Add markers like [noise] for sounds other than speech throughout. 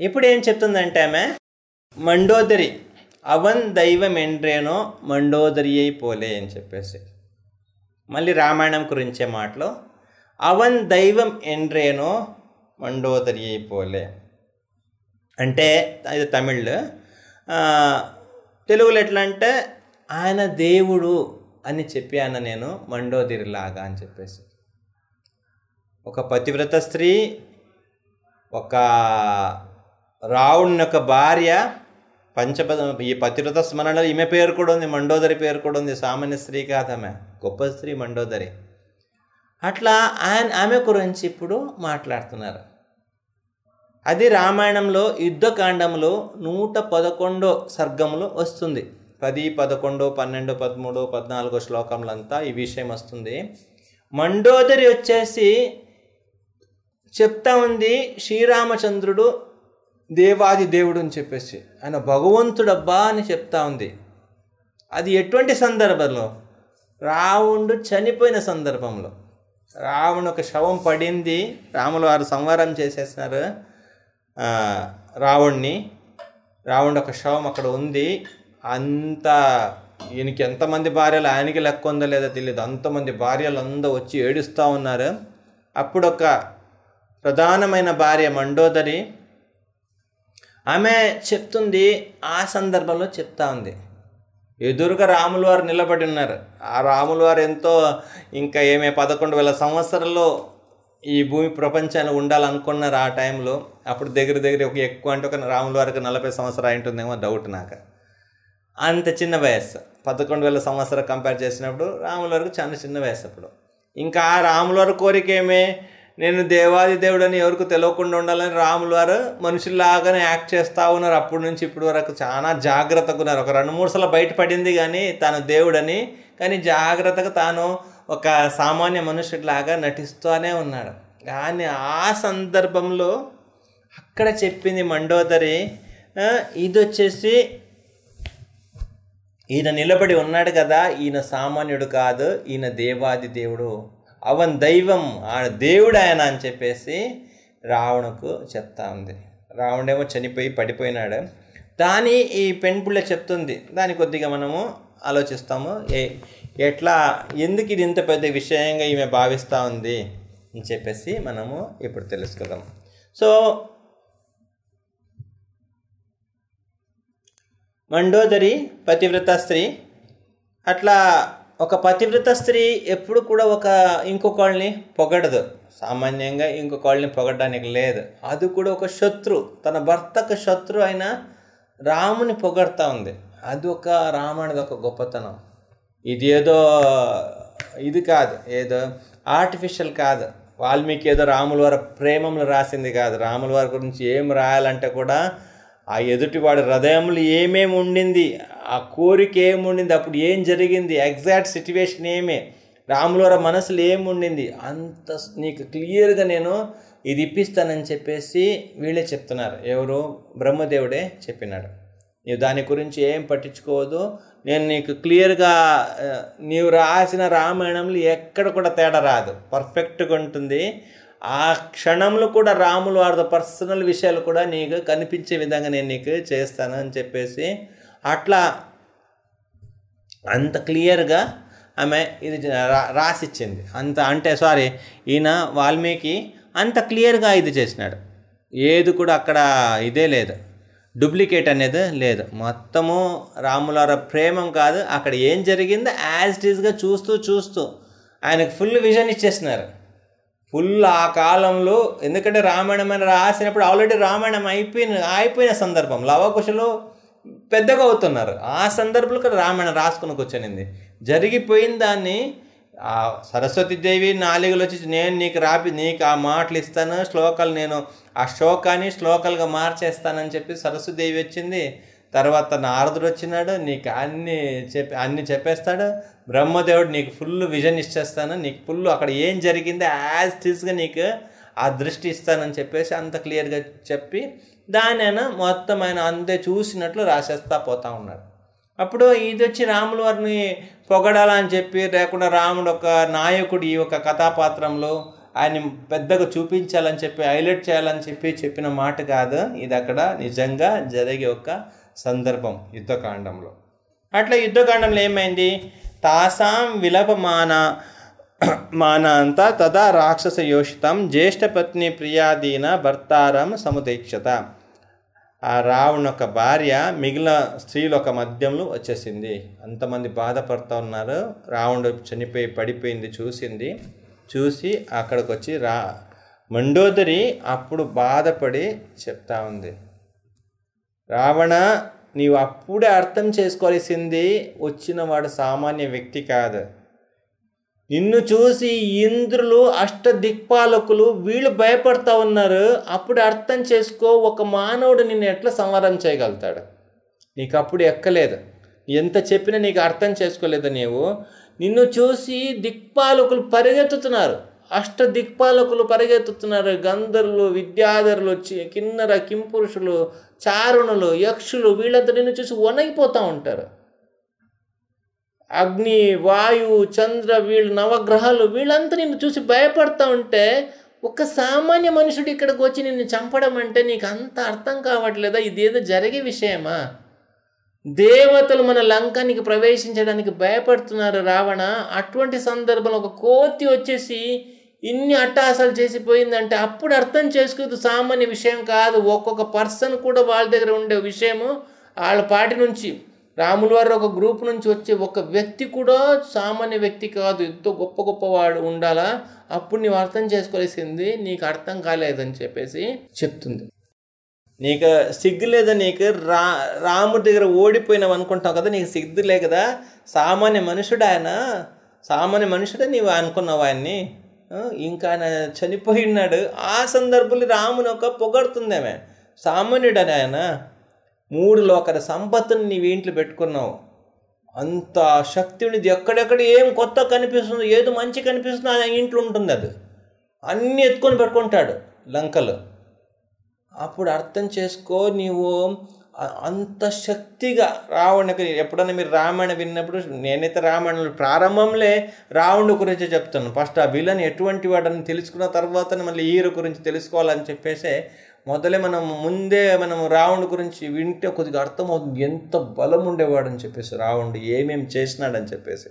ఇప్పుడు ఏం చెప్తుందంటే ఆమె మండోదరి అవన్ దైవం ఎండ్రేనో మండోదరి అయి పోలే అని చెప్పేసి. మళ్ళీ రామాయణం గురించే మాటలు. అవన్ దైవం ఎండ్రేనో మండోదరి అయి పోలే అంటే ఇది తమిళ్. తెలుగులో ఎట్లా అంటే ఆయన దేవుడు అని చెప్పాను నేను మండోదరిలాగా అని చెప్పేసి. ఒక పతివ్రత స్త్రీ ఒక రావణ్ యొక్క భార్య పంచపద ఈ పతిరథ స్మరణలో ఈమె పేరు కూడా ఉంది మండోదరి పేరు కూడా ఉంది సామాన్య స్త్రీ కాదమె గొప్ప స్త్రీ మండోదరి. అట్లా ఆయన ఆమె గురించి ఇప్పుడు మాట్లాడుతున్నారు. అది రామాయణంలో యుద్ధకాండంలో నూట పదకొండో సర్గంలో వస్తుంది. పది పదకొండు పన్నెండు పదమూడు పద్నాలుగో శ్లోకంలంతా ఈ విషయం వస్తుంది. మండోదరి వచ్చేసి చెప్తా ఉంది శ్రీరామచంద్రుడు దేవాది దేవుడు అని చెప్పేసి. ఆయన భగవంతుడబ్బా అని చెప్తా ఉంది. అది ఎటువంటి సందర్భంలో? రావణుడు చనిపోయిన సందర్భంలో. రావణు ఒక శవం పడింది. రాములు వారు సంహారం చేసేసినారు రావణ్ణి. రావణుడు ఒక శవం అక్కడ ఉంది. అంత ఈయనకి ఎంతమంది భార్యలు ఆయనకి లెక్క ఉందో లేదో తెలియదు అంతమంది భార్యలు అందరూ వచ్చి ఏడుస్తూ ఉన్నారు. అప్పుడు ఒక ప్రధానమైన భార్య మండోదరి ఆమె చెప్తుంది ఆ సందర్భంలో చెప్తా ఉంది. ఎదురుగా రాముల వారు నిలబడి ఉన్నారు. ఆ రాముల వారు ఎంతో ఇంకా ఏమే పదకొండు వేల సంవత్సరాల్లో ఈ భూమి ప్రపంచాన్ని ఉండాలనుకున్నారు ఆ టైంలో. అప్పుడు దగ్గర దగ్గర ఒక ఎక్కువ అంటే ఒక రాముల వారికి నలభై సంవత్సరాలు ఉంటుందేమో డౌట్ నాకు. అంత చిన్న వయస్సు. పదకొండు వేల సంవత్సరాలు కంపేర్ చేసినప్పుడు రాముల వారికి చాలా చిన్న వయస్సు అప్పుడు. ఇంకా ఆ రాముల వారి కోరిక ఏమే? నేను దేవాది దేవుడని ఎవరికి తెలియకుండా ఉండాలని రాములు వారు మనుషుల్లాగానే యాక్ట్ చేస్తూ ఉన్నారు. అప్పటి నుంచి ఇప్పటి వరకు చాలా జాగ్రత్తగా ఉన్నారు. ఒక రెండు మూడు సార్లు బయటపడింది కానీ తాను దేవుడని కానీ జాగ్రత్తగా తాను ఒక సామాన్య మనుషుడిలాగా నటిస్తూనే ఉన్నాడు. కానీ ఆ సందర్భంలో అక్కడ చెప్పింది మండోదరి ఇది వచ్చేసి ఈయన నిలబడి ఉన్నాడు కదా ఈయన సామాన్యుడు కాదు ఈయన దేవాది దేవుడు. అవన్ దైవం ఆ దేవుడు ఆయన అని చెప్పేసి రావణుకు చెప్తా ఉంది. రావణేమో చనిపోయి పడిపోయినాడు. దాని ఈ పెన్పుళ్ళ చెప్తుంది. దాని కొద్దిగా మనము ఆలోచిస్తాము. ఏ ఎట్లా ఎందుకు ఇది ఇంత పెద్ద విషయంగా ఈమె భావిస్తూ ఉంది అని చెప్పేసి మనము ఇప్పుడు తెలుసుకుందాం. సో మండోదరి పతివ్రత స్త్రీ అట్లా ఒక పతివ్రత స్త్రీ ఎప్పుడు కూడా ఒక ఇంకొకళ్ళని పొగడదు. సామాన్యంగా ఇంకొకళ్ళని పొగడడానికి లేదు. అది కూడా ఒక శత్రు తన భర్తకు శత్రు అయిన రాముని పొగడతా ఉంది. అది ఒక రామునిది ఒక గొప్పతనం. ఇది ఏదో ఇది కాదు ఏదో ఆర్టిఫిషియల్ కాదు. వాల్మీకి ఏదో రాముల వారి ప్రేమములు రాసింది కాదు. రాముల వారి గురించి ఏం రాయాలంటే కూడా ఆ ఎదుటివాడి హృదయంలో ఏమేమి ఉండింది ఆ కోరిక ఏముండింది అప్పుడు ఏం జరిగింది ఎగ్జాక్ట్ సిచ్యువేషన్ ఏమే రాముల మనసులో ఏముండింది అంత నీకు క్లియర్గా నేను ఇది ఇప్పిస్తానని చెప్పేసి వీళ్ళే చెప్తున్నారు. ఎవరు బ్రహ్మదేవుడే చెప్పినాడు. నీవు దాని గురించి ఏం పట్టించుకోవద్దు. నేను నీకు క్లియర్గా నీవు రాసిన రామాయణంలో ఎక్కడ కూడా తేడా రాదు. పర్ఫెక్ట్గా ఉంటుంది. ఆ క్షణంలో కూడా రాములు వారితో పర్సనల్ విషయాలు కూడా నీకు కనిపించే విధంగా నేను నీకు చేస్తాను అని చెప్పేసి అట్లా అంత క్లియర్గా ఆమె ఇది రాసిచ్చింది. అంత అంటే సారీ ఈయన వాల్మీకి అంత క్లియర్గా ఇది చేసినాడు. ఏది కూడా అక్కడ ఇదే లేదు. డూప్లికేట్ అనేది లేదు. మొత్తము రాములార ప్రేమం కాదు. అక్కడ ఏం జరిగిందో యాజ్ ఇట్ ఈస్గా చూస్తూ చూస్తూ ఆయనకు ఫుల్ విజన్ ఇచ్చేసినారు. ఫుల్ ఆ కాలంలో ఎందుకంటే రామాయణం అని రాసినప్పుడు ఆల్రెడీ రామాయణం అయిపోయిన అయిపోయిన సందర్భం. లవకుశలు పెద్దగా అవుతున్నారు. ఆ సందర్భంలో కూడా రామాయణం రాసుకుని కూర్చొనింది. జరిగిపోయిన దాన్ని ఆ సరస్వతీదేవి నాలుగులు వచ్చి నేను నీకు రాపి నీకు ఆ మాటలు ఇస్తాను శ్లోకాలు నేను ఆ శ్లోకాన్ని శ్లోకాలుగా మార్చేస్తానని చెప్పి సరస్వతీదేవి వచ్చింది. తర్వాత నారదుడు వచ్చినాడు నీకు అన్ని చెప్పి అన్ని చెప్పేస్తాడు. బ్రహ్మదేవుడు నీకు ఫుల్ విజన్ ఇచ్చేస్తాను. నీకు ఫుల్ అక్కడ ఏం జరిగిందో యాజ్ టీస్గా నీకు ఆ దృష్టి ఇస్తానని చెప్పేసి అంత క్లియర్గా చెప్పి దాని అయినా మొత్తం ఆయన అంతే చూసినట్లు రాసేస్తా పోతా ఉన్నాడు. అప్పుడు ఇది వచ్చి రాముల వారిని పొగడాలని చెప్పి లేకుండా రాముడు ఒక నాయకుడు ఈ ఒక కథాపాత్రంలో ఆయన పెద్దగా చూపించాలని చెప్పి హైలైట్ చేయాలని చెప్పి చెప్పిన మాట కాదు. ఇది అక్కడ నిజంగా జరిగే ఒక సందర్భం యుద్ధకాండంలో. అట్లా యుద్ధకాండంలో ఏమైంది? తాసాం విలపమాన మానాంత తదా రాక్షస యోషితం జ్యేష్ఠపత్ని ప్రియాదీన భర్తారం సముదీక్షత. ఆ రావణ ఒక భార్య మిగిలిన స్త్రీలు ఒక మద్యంలో వచ్చేసింది. అంతమంది బాధపడుతూ ఉన్నారు. రావణుడు చనిపోయి పడిపోయింది చూసింది. చూసి అక్కడికి వచ్చి రా మండోదరి అప్పుడు బాధపడి చెప్తా ఉంది. రావణ నీవు అప్పుడే అర్థం చేసుకోవాల్సింది వచ్చిన వాడు సామాన్య వ్యక్తి కాదు. నిన్ను చూసి ఇంద్రులు అష్ట దిక్పాలకులు వీళ్ళు భయపడతా ఉన్నారు. అప్పుడు అర్థం చేసుకో ఒక మానవుడు నిన్ను ఎట్లా సంహారం చేయగలుగుతాడు? నీకు అప్పుడు ఎక్కలేదు. ఎంత చెప్పినా నీకు అర్థం చేసుకోలేదు నీవు. నిన్ను చూసి దిక్పాలకులు పరిగెత్తుతున్నారు. అష్ట దిక్పాలకులు పరిగెత్తుతున్నారు. గంధర్వులు విద్యాధరులు వచ్చి కిన్నర కింపురుషులు చారుణులు యక్షులు వీళ్ళంతా నిన్ను చూసి వణగిపోతూ ఉంటారు. అగ్ని వాయువు చంద్ర వీళ్ళు నవగ్రహాలు వీళ్ళంతా నిన్ను చూసి భయపడతా ఉంటే ఒక సామాన్య మనుషుడు ఇక్కడికి వచ్చి నిన్ను చంపడం అంటే నీకు అంత అర్థం కావట్లేదా? ఇదేదో జరిగే విషయమా? దేవతలు మన లంకానికి ప్రవేశించడానికి భయపడుతున్నారు రావణ. అటువంటి సందర్భంలో ఒక కోతి వచ్చేసి ఇన్ని అట్టాసాలు చేసిపోయిందంటే అప్పుడు అర్థం చేసుకోదు సామాన్య విషయం కాదు. ఒక్కొక్క పర్సన్ కూడా వాళ్ళ దగ్గర ఉండే విషయము వాళ్ళ పాటి నుంచి రాముల వారు ఒక గ్రూప్ నుంచి వచ్చే ఒక వ్యక్తి కూడా సామాన్య వ్యక్తి కాదు. ఎంతో గొప్ప గొప్పవాడు ఉండాలా? అప్పుడు నీవు అర్థం చేసుకోవాల్సింది నీకు అర్థం కాలేదని చెప్పేసి చెప్తుంది. నీకు సిగ్గు లేదా నీకు? రా రాముడి దగ్గర ఓడిపోయినావు అనుకుంటావు కదా నీకు సిగ్గు లే కదా. సామాన్య మనుషుడు ఆయన. సామాన్య మనుషుడే నీవు అనుకున్నావు ఆయన్ని. ఇంకా ఆయన చనిపోయి ఉన్నాడు. ఆ సందర్భంలో రాముని ఒక పొగడుతుంది ఆమె. సామాన్యుడని ఆయన మూడు లోకల సంపత్తుని నీవు ఇంట్లో పెట్టుకున్నావు. అంత శక్తి ఉండేది ఎక్కడెక్కడ ఏం కొత్త కనిపిస్తుందో ఏదో మంచి కనిపిస్తుందో ఆయన ఇంట్లో ఉంటుంది అది. అన్నీ ఎత్తుకొని పెట్టుకుంటాడు లంకలు. అప్పుడు అర్థం చేసుకో నీవు అంత శక్తిగా రావణునికి ఎప్పుడైనా మీరు రామాయణ విన్నప్పుడు నేనైతే రామాయణంలో ప్రారంభంలో రావణుడు గురించి చెప్తాను ఫస్ట్ ఆ విలన్ ఎటువంటి వాడని తెలుసుకున్న తర్వాత మళ్ళీ హీరో గురించి తెలుసుకోవాలని చెప్పేసి మొదలే మనం ముందే మనం రావణుడు గురించి వింటే కొద్దిగా అర్థమవుతుంది ఎంత బలం ఉండేవాడని చెప్పేసి రావణుడు ఏమేమి చేసినాడని చెప్పేసి.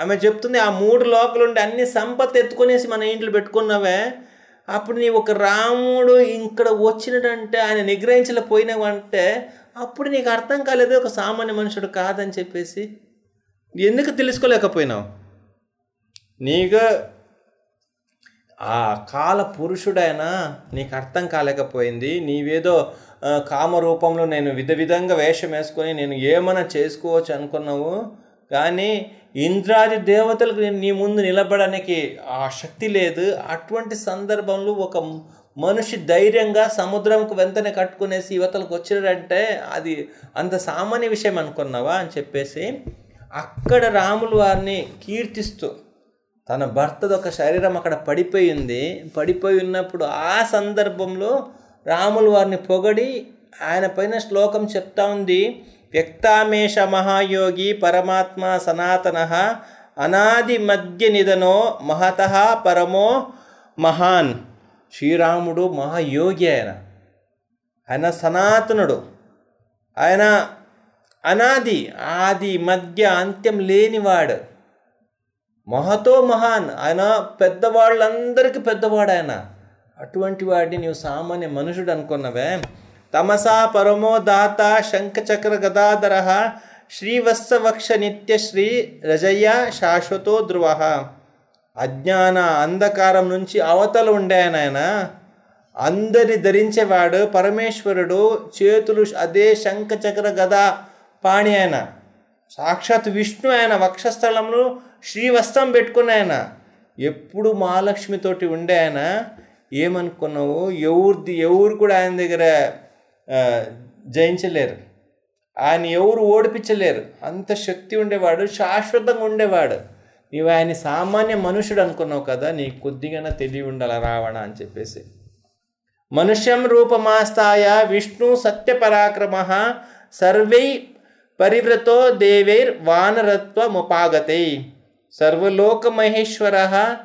ఆమె చెప్తుంది ఆ మూడు లోపల అన్ని సంపత్తి ఎత్తుకునేసి మన ఇంట్లో పెట్టుకున్నవే అప్పుడు నీ ఒక రాముడు ఇక్కడ వచ్చినడంటే ఆయన నిగ్రహించలేకపోయినావంటే అప్పుడు నీకు అర్థం కాలేదు ఒక సామాన్య మనుషుడు కాదని చెప్పేసి. ఎందుకు తెలుసుకోలేకపోయినావు? నీకు ఆ కాల పురుషుడైనా నీకు అర్థం కాలేకపోయింది. నీవేదో కామరూపంలో కామ రూపంలో నేను విధ విధంగా వేషం వేసుకొని నేను ఏమైనా చేసుకోవచ్చు అనుకున్నావు. కానీ ఇంద్రాది దేవతలకు నీ ముందు నిలబడడానికి ఆ శక్తి లేదు. అటువంటి సందర్భంలో ఒక మనిషి ధైర్యంగా సముద్రంకు వెంటనే కట్టుకునేసి యువతలకు వచ్చినాడంటే అది అంత సామాన్య విషయం అనుకున్నావా అని చెప్పేసి అక్కడ రాములు వారిని కీర్తిస్తూ తన భర్తది ఒక శరీరం అక్కడ పడిపోయింది పడిపోయి ఉన్నప్పుడు ఆ సందర్భంలో రాములు వారిని పొగడి ఆయన పైన శ్లోకం చెప్తా ఉంది. వ్యక్తామేష మహాయోగి పరమాత్మ సనాతన అనాది మధ్య నిధనో మహత పరమో మహాన్. శ్రీరాముడు మహాయోగి ఆయన. ఆయన సనాతనుడు. ఆయన అనాది ఆది మధ్య అంత్యం లేనివాడు. మహతో మహాన్. ఆయన పెద్దవాళ్ళందరికీ పెద్దవాడు ఆయన. అటువంటి వాడిని నీవు సామాన్య మనుషుడు అనుకున్నవే? తమసా పరమో దాత శంఖచక్ర గదాధర శ్రీవత్సవక్ష నిత్యశ్రీ రజయ్య శాశ్వతో ధ్రువ. అజ్ఞాన అంధకారం నుంచి అవతలు ఉండే ఆయన అందరిని ధరించేవాడు పరమేశ్వరుడు చేతులు అదే శంఖచక్ర గదా పాణి ఆయన. సాక్షాత్ విష్ణు ఆయన వక్షస్థలంలో శ్రీవస్త్రం పెట్టుకుని ఆయన? ఎప్పుడు మహాలక్ష్మితోటి ఉండే ఆయన? ఏమనుకున్నావు? ఎవరిది? ఎవరు కూడా ఆయన దగ్గర జయించలేరు. ఆయన ఎవరు ఓడిపించలేరు. అంత శక్తి ఉండేవాడు శాశ్వతంగా ఉండేవాడు. నీవు ఆయన సామాన్య మనుషుడు అనుకున్నావు కదా నీకు కొద్దిగా తెలివి ఉండాలి రావణ? అని చెప్పేసి. మనుష్యం రూపమాస్తాయ విష్ణు సత్యపరాక్రమ సర్వై పరివ్రతో దేవైర్ వానరత్వముపాగతై. సర్వలోకమహేశ్వర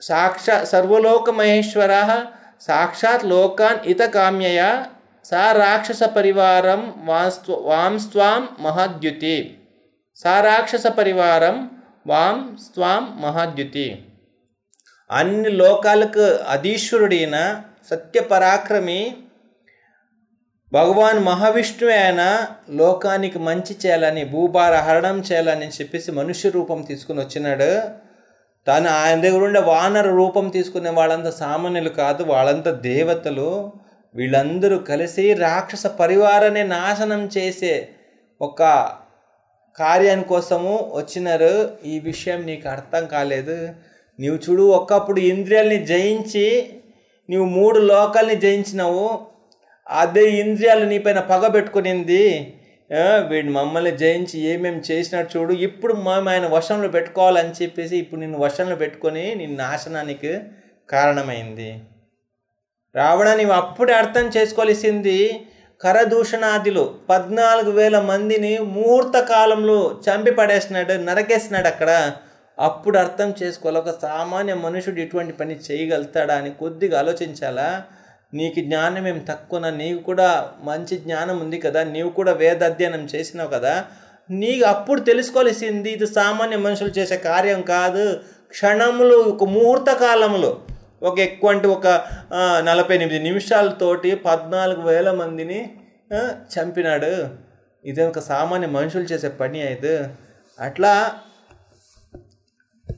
సాక్షా సర్వలోక మహేశ్వర సాక్షాత్ లోకాన్ ఇతకామ్యయ సా రాక్షస పరివారం వాంస్త్వ వాంస్వాం మహాద్యుతి సా రాక్షస పరివారం వాం స్వాం మహాద్యుతి అన్ని లోకాలకు అధీశ్వరుడైన సత్యపరాక్రమి భగవాన్ మహావిష్ణువే ఆయన లోకానికి మంచి చేయాలని భూభార హరణం చేయాలని చెప్పేసి మనుష్య రూపం తీసుకుని వచ్చినాడు. తను ఆయన దగ్గర ఉండే వానర రూపం తీసుకునే వాళ్ళంతా సామాన్యులు కాదు వాళ్ళంతా దేవతలు. వీళ్ళందరూ కలిసి రాక్షస పరివారాన్ని నాశనం చేసే ఒక కార్యాని కోసము వచ్చినారు. ఈ విషయం నీకు అర్థం కాలేదు. నీవు చూడు ఒకప్పుడు ఇంద్రియాల్ని జయించి నీవు మూడు లోకాల్ని జయించినావు. అదే ఇంద్రియాలు నీపైన పగ పెట్టుకునింది. వీడు మమ్మల్ని జయించి ఏమేమి చేసినట్టు చూడు. ఇప్పుడు మేము ఆయన వశంలో పెట్టుకోవాలని చెప్పేసి ఇప్పుడు నిన్ను వశంలో పెట్టుకొని నిన్ను నాశనానికి కారణమైంది. రావణ అప్పుడు అప్పుడే అర్థం చేసుకోవాల్సింది కరదూషణాదిలో పద్నాలుగు వేల మందిని ముహూర్త కాలంలో చంపి పడేసినాడు నరకేసినాడు అక్కడ. అప్పుడు అర్థం చేసుకోవాలి? ఒక సామాన్య మనుషుడు ఇటువంటి పని చేయగలుగుతాడా అని కొద్దిగా ఆలోచించాలా? నీకు జ్ఞానం ఏం తక్కువ నీకు కూడా మంచి జ్ఞానం ఉంది కదా? నీవు కూడా వేద అధ్యయనం చేసినావు కదా? నీకు అప్పుడు తెలుసుకోవాల్సింది ఇది సామాన్య మనుషులు చేసే కార్యం కాదు. క్షణములు ఒక ముహూర్త కాలంలో ఒక ఎక్కువ అంటే ఒక నలభై ఎనిమిది నిమిషాలతోటి పద్నాలుగు వేల మందిని చంపినాడు. ఇది ఒక సామాన్య మనుషులు చేసే పని అయితే. అట్లా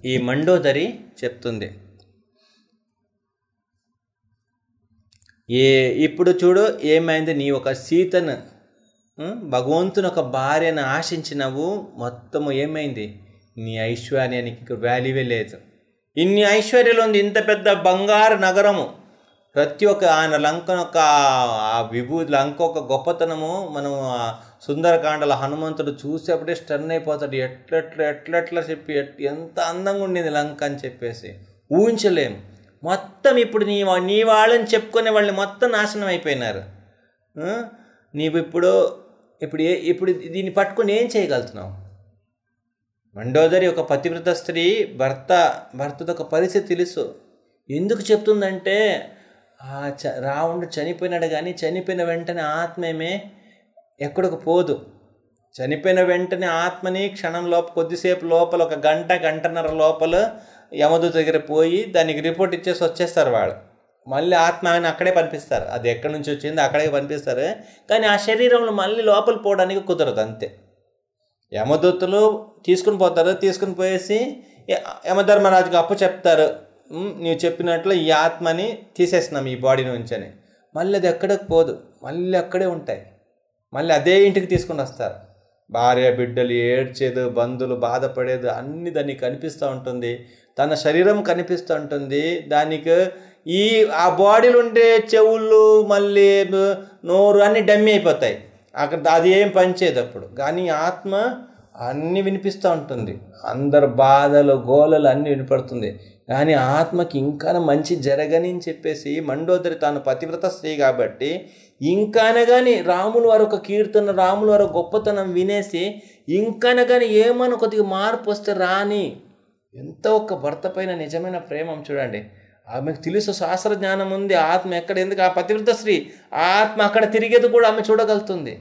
ఈ మండోదరి చెప్తుంది. ఏ ఇప్పుడు చూడు ఏమైంది? నీ ఒక సీతను భగవంతుని ఒక భార్యను ఆశించినవు మొత్తము ఏమైంది? నీ ఐశ్వర్యానికి వాల్యూవే లేదు. ఇన్ని ఐశ్వర్యాలు ఉంది ఇంత పెద్ద బంగారు నగరము. ప్రతి ఒక్క ఆయన లంక యొక్క ఆ విభూతి లంక ఒక గొప్పతనము. మనం సుందరకాండల హనుమంతుడు చూసేప్పుడే స్టన్ అయిపోతాడు. ఎట్లెట్ల ఎట్లెట్లా చెప్పి ఎంత అందంగా ఉండింది లంక అని చెప్పేసి. ఊహించలేము. మొత్తం ఇప్పుడు నీ వా- నీ వాళ్ళని చెప్పుకునే వాళ్ళు మొత్తం నాశనం అయిపోయినారు. నీవు ఇప్పుడు ఇప్పుడు ఏ ఇప్పుడు దీన్ని పట్టుకొని ఏం చేయగలుగుతున్నావు? మండోదరి ఒక పతివ్రత స్త్రీ భర్త భర్తతో ఒక పరిస్థితి తెలుసు. ఎందుకు చెప్తుందంటే ఆ చ రావణుడు చనిపోయినాడు కానీ చనిపోయిన వెంటనే ఆత్మేమే ఎక్కడికి పోదు. చనిపోయిన వెంటనే ఆత్మని క్షణం లోపల కొద్దిసేపు లోపల ఒక గంట గంటన్నర లోపల యమదూత దగ్గర పోయి దానికి రిపోర్ట్ ఇచ్చేసి వచ్చేస్తారు వాళ్ళు. మళ్ళీ ఆత్మ ఆయన అక్కడే పనిపిస్తారు అది ఎక్కడి నుంచి వచ్చిందో అక్కడే పంపిస్తారు. కానీ ఆ శరీరంలో మళ్ళీ లోపల పోవడానికి కుదరదు అంతే. యమదూతలు తీసుకుని పోతారు. తీసుకుని పోయేసి య- యమధర్మరాజుకి అప్పు చెప్తారు. నువ్వు చెప్పినట్లు ఈ ఆత్మని తీసేస్తున్నాం ఈ బాడీ నుంచి అని మళ్ళీ అది ఎక్కడికి పోదు. మళ్ళీ అక్కడే ఉంటాయి. మళ్ళీ అదే ఇంటికి తీసుకుని వస్తారు. భార్య బిడ్డలు ఏడ్చేది బంధువులు బాధపడేది అన్ని దానికి కనిపిస్తూ ఉంటుంది. తన శరీరం కనిపిస్తూ ఉంటుంది. దానికి ఈ ఆ బాడీలు ఉండే చెవులు మళ్ళీ నోరు అన్నీ డమ్మి అయిపోతాయి. అక్కడ అది ఏం పనిచేయదు అప్పుడు. కానీ ఆత్మ అన్నీ వినిపిస్తూ ఉంటుంది. అందరు బాధలు గోలలు అన్నీ వినపడుతుంది. కానీ ఆత్మకి ఇంకా మంచి జరగని అని చెప్పేసి మండోదరి తాను పతివ్రత స్త్రీ కాబట్టి ఇంకాన కానీ రాములు వారు ఒక కీర్తన రాములు వారు గొప్పతనం వినేసి ఇంకాన కానీ కొద్దిగా మార్పు వస్తే రాని ఎంత ఒక్క భర్త పైన నిజమైన ప్రేమం చూడండి. ఆమెకు తెలుసు శాస్త్రజ్ఞానం ఉంది ఆత్మ ఎక్కడ ఎందుకు? ఆ పతివ్రత స్త్రీ ఆత్మ అక్కడ తిరిగేది కూడా ఆమె చూడగలుగుతుంది.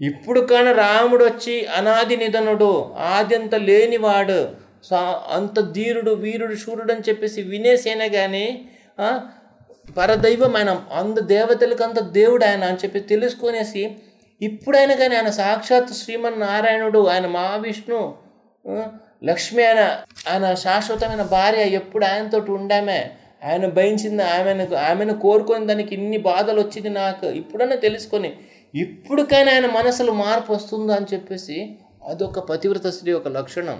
ఇప్పుడు కానీ రాముడు వచ్చి అనాది నిధనుడు ఆద్యంత లేనివాడు సా అంత ధీరుడు వీరుడు శూరుడు అని చెప్పేసి వినేసేనే కానీ పరదైవం ఆయన అంద దేవతలకు అంత దేవుడు ఆయన అని చెప్పి తెలుసుకునేసి ఇప్పుడైనా కానీ ఆయన సాక్షాత్ శ్రీమన్నారాయణుడు ఆయన మహావిష్ణు లక్ష్మి ఆయన ఆయన శాశ్వతమైన భార్య ఎప్పుడు ఆయనతోటి ఉండామే? ఆయన భయించింది ఆమెను ఆమెను కోరుకొని దానికి ఇన్ని బాధలు వచ్చింది నాకు. ఇప్పుడన్నా తెలుసుకొని ఇప్పుడుకైనా ఆయన మనసులో మార్పు వస్తుందా అని చెప్పేసి అదొక పతివ్రత స్త్రీ ఒక లక్షణం.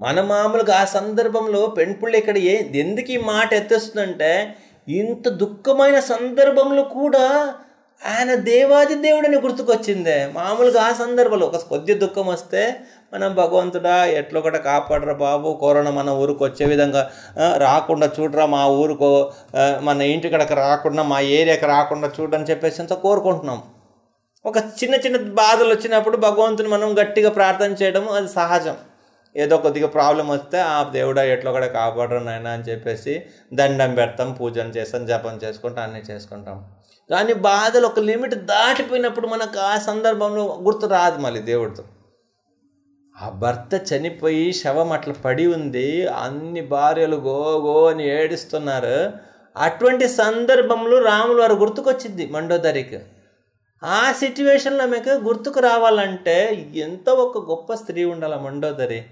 మన మామూలుగా ఆ సందర్భంలో పెంపుళ్ళు ఇక్కడ ఏ ఎందుకు ఈ మాట ఎత్తేస్తుందంటే ఇంత దుఃఖమైన సందర్భంలో కూడా ఆయన దేవాది దేవుడని గుర్తుకొచ్చిందే. మామూలుగా ఆ సందర్భంలో ఒక కొద్ది దుఃఖం వస్తే మనం భగవంతుడా ఎట్లా ఒకటి కాపాడరా బాబు కరోనా మన ఊరికి వచ్చే విధంగా రాకుండా చూడరా మా ఊరుకు మన ఇంటికడకి రాకుండా మా ఏరియాకి రాకుండా చూడని చెప్పేసి అంత కోరుకుంటున్నాం. ఒక చిన్న చిన్న బాధలు వచ్చినప్పుడు భగవంతుని మనం గట్టిగా ప్రార్థన చేయడం అది సహజం. ఏదో కొద్దిగా ప్రాబ్లం వస్తే ఆ దేవుడా ఎట్లా కూడా కాపాడరు నాయన అని చెప్పేసి దండం పెడతాం పూజన చేస్తాం జపం చేసుకుంటాం అన్నీ చేసుకుంటాం. కానీ బాధలు ఒక లిమిట్ దాటిపోయినప్పుడు మనకు ఆ సందర్భంలో గుర్తు రాదు మళ్ళీ దేవుడితో. ఆ భర్త చనిపోయి శవం అట్లా పడి ఉంది అన్ని భార్యలు గో గో అని ఏడుస్తున్నారు. అటువంటి సందర్భంలో రాములు వారు గుర్తుకొచ్చింది మండోదరికి. ఆ సిచ్యువేషన్లో మీకు గుర్తుకు రావాలంటే ఎంత ఒక గొప్ప స్త్రీ ఉండాలి మండోదరి.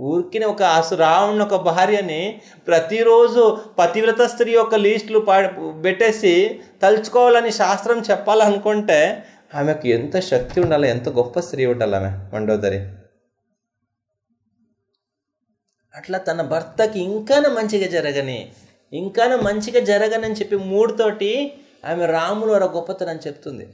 ఊరికిన ఒక అసు రావణ ఒక భార్యని ప్రతిరోజు పతివ్రత స్త్రీ యొక్క లిస్టులు పా పెట్టేసి తలుచుకోవాలని శాస్త్రం చెప్పాలనుకుంటే ఆమెకు ఎంత శక్తి ఉండాలి ఎంత గొప్ప స్త్రీ ఉండాలి ఆమె మండోదరి. అట్లా తన భర్తకి ఇంకా మంచిగా జరగని ఇంకా మంచిగా జరగనని చెప్పి మూడుతోటి ఆమె రాములు వారి గొప్పతనం చెప్తుంది.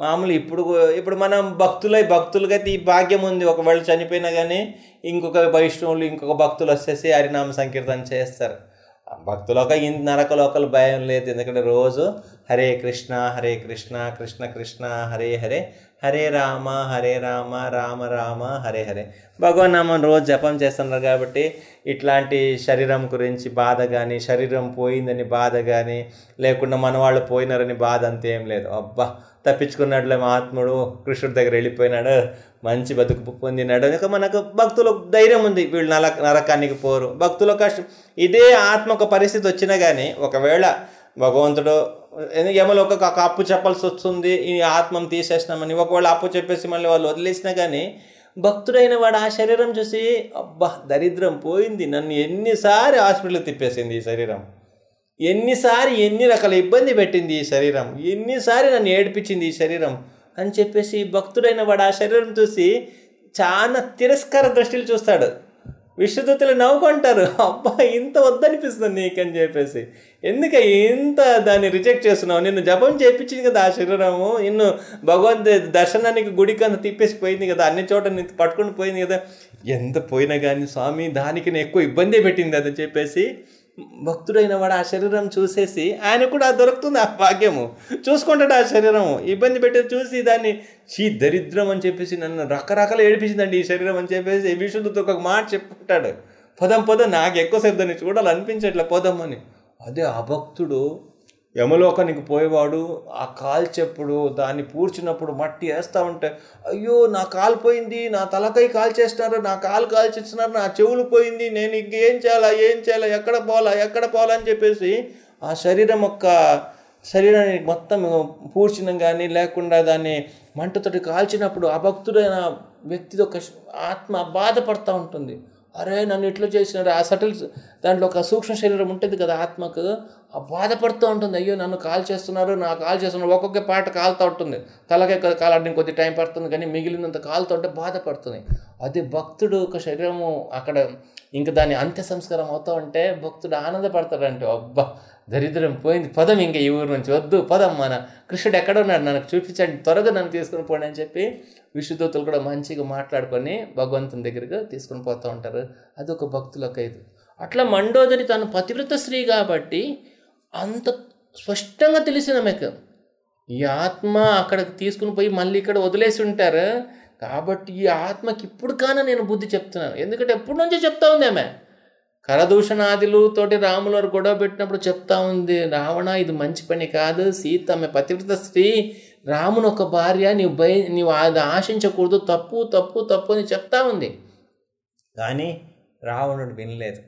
మామూలు ఇప్పుడు ఇప్పుడు మనం భక్తులై భక్తులుగా అయితే ఈ భాగ్యం ఉంది. ఒకవేళ చనిపోయినా కానీ ఇంకొక వైష్ణవులు ఇంకొక భక్తులు వచ్చేసి హరినామ సంకీర్తన చేస్తారు. ఆ భక్తులోక ఇన్ నరకలోకలు భయం లేదు. ఎందుకంటే రోజు హరే కృష్ణ హరే కృష్ణ కృష్ణ కృష్ణ హరే హరే హరే రామ హరే రామ రామ రామ హరే హరే. భగవాన్ నామం రోజు జపం చేస్తున్నారు కాబట్టి ఇట్లాంటి శరీరం గురించి బాధ కానీ శరీరం పోయిందని బాధ కానీ లేకుండా మన వాళ్ళు పోయినారని బాధ అంతేం లేదు. అబ్బా తప్పించుకున్నట్లే మహాత్ముడు కృష్ణుడి దగ్గర వెళ్ళిపోయినాడు మంచి బతుకు పొందినాడు ఇక మనకు భక్తులకు ధైర్యం ఉంది. వీళ్ళు నర నరకానికి పోరు. భక్తుల కష్టం ఇదే ఆత్మ ఒక పరిస్థితి వచ్చినా కానీ ఒకవేళ భగవంతుడు ఏమో ఒక అప్పు చెప్పాల్సి వస్తుంది? ఈ ఆత్మం తీసేసినామని. ఒకవేళ అప్పు చెప్పేసి మళ్ళీ వాళ్ళు వదిలేసినా కానీ భక్తుడైన వాడు ఆ శరీరం చూసి అబ్బా దరిద్రం పోయింది. నన్ను ఎన్నిసారి హాస్పిటల్ తిప్పేసింది ఈ శరీరం. ఎన్నిసారి ఎన్ని రకాల ఇబ్బంది పెట్టింది ఈ శరీరం. ఎన్నిసారి నన్ను ఏడిపించింది ఈ శరీరం. అని చెప్పేసి భక్తుడైన వాడు ఆ శరీరం చూసి చాలా తిరస్కార దృష్టిలు చూస్తాడు. విశ్వదూతలు నవ్వుకుంటారు. అబ్బా ఇంత వద్దనిపిస్తుంది నీకని చెప్పేసి. ఎందుక ఇంత దాన్ని రిజెక్ట్ చేస్తున్నావు? నిన్ను జపం చేయించింది కదా ఆ శరీరము. నిన్ను భగవంతు దర్శనానికి గుడికి అంత తిప్పేసి పోయింది కదా అన్ని చోట నేను పట్టుకుని పోయింది కదా. ఎంత పోయినా కానీ స్వామి దానికి నేను ఎక్కువ ఇబ్బంది పెట్టింది అని చెప్పేసి భక్తుడైన వాడు ఆ శరీరం చూసేసి ఆయన కూడా దొరుకుతుంది ఆ భాగ్యము. చూసుకుంటాడు ఆ శరీరము. ఇబ్బంది పెట్టి చూసి దాన్ని చీ దరిద్రం అని చెప్పేసి నన్ను రకరకాలు ఏడిపించిందండి ఈ శరీరం అని చెప్పేసి విషుద్ధుతో ఒక మాట చెప్పుకుంటాడు. పదం పదం నాకు ఎక్కువసేపు దాన్ని చూడాలనిపించట్లే పదం అని. అదే ఆ భక్తుడు యమలోకానికి పోయేవాడు ఆ కాల్చెప్పుడు దాన్ని పూడ్చినప్పుడు మట్టి వేస్తూ ఉంటే అయ్యో నా కాలు పోయింది నా తలకై కాల్ చేస్తున్నారు నా కాలు కాల్చేస్తున్నారు నా చెవులు పోయింది నేను ఇంకేం చేయాలా ఏం చేయాలా ఎక్కడ పోవాలా ఎక్కడ పోవాలా అని చెప్పేసి ఆ శరీరం యొక్క శరీరాన్ని మొత్తం పూడ్చినం కానీ లేకుండా దాన్ని మంటతోటి కాల్చినప్పుడు ఆ భక్తుడైన వ్యక్తి ఒక ఆత్మ బాధపడుతూ ఉంటుంది. అరే నన్ను ఇట్లా చేసినారు. ఆ సటిల్స్ దాంట్లో ఒక సూక్ష్మ శరీరం ఉంటుంది కదా ఆత్మకు. ఆ బాధపడుతూ ఉంటుంది. అయ్యో నన్ను కాల్ చేస్తున్నారు నా కాల్ చేస్తున్నారు. ఒక్కొక్క పాట కాలుతూ ఉంటుంది. తలకే కాలాడడానికి కొద్ది టైం పడుతుంది కానీ మిగిలినంత కాలుతూ ఉంటే బాధపడుతుంది అది భక్తుడు ఒక శరీరము అక్కడ ఇంకా దాని అంత్య సంస్కారం అవుతూ ఉంటే భక్తుడు ఆనందపడతాడంటే అబ్బా దరిద్రం పోయింది. పదం ఇంకా ఈ ఊరు నుంచి వద్దు పదం మన కృష్ణుడు ఎక్కడ ఉన్నాడు నాకు చూపించండి త్వరగా నన్ను తీసుకుని పోండి అని చెప్పి విష్ణుదూతలు కూడా మంచిగా మాట్లాడుకొని భగవంతుని దగ్గరికి తీసుకుని పోతూ ఉంటారు. అది ఒక భక్తులకు ఇది అట్లా మండోదరి తను పతివ్రత స్త్రీ కాబట్టి అంత స్పష్టంగా తెలిసిన మీకు ఈ ఆత్మ అక్కడికి తీసుకుని పోయి మళ్ళీ ఇక్కడ వదిలేసి ఉంటారు. కాబట్టి ఈ ఆత్మకి ఇప్పుడు కాన నేను బుద్ధి చెప్తున్నాను. ఎందుకంటే ఎప్పటి నుంచో చెప్తా ఉంది ఆమె. కరదూషణాదులు తోటి రాములు వారు గొడవ పెట్టినప్పుడు చెప్తా ఉంది రావణ ఇది మంచి పని కాదు. సీత ఆమె పతివ్రత స్త్రీ. రాముని ఒక భార్య నీవు భయ నీవు అది ఆశించకూడదు. తప్పు తప్పు తప్పు అని చెప్తా ఉంది. కానీ రావణుడు వినలేదు.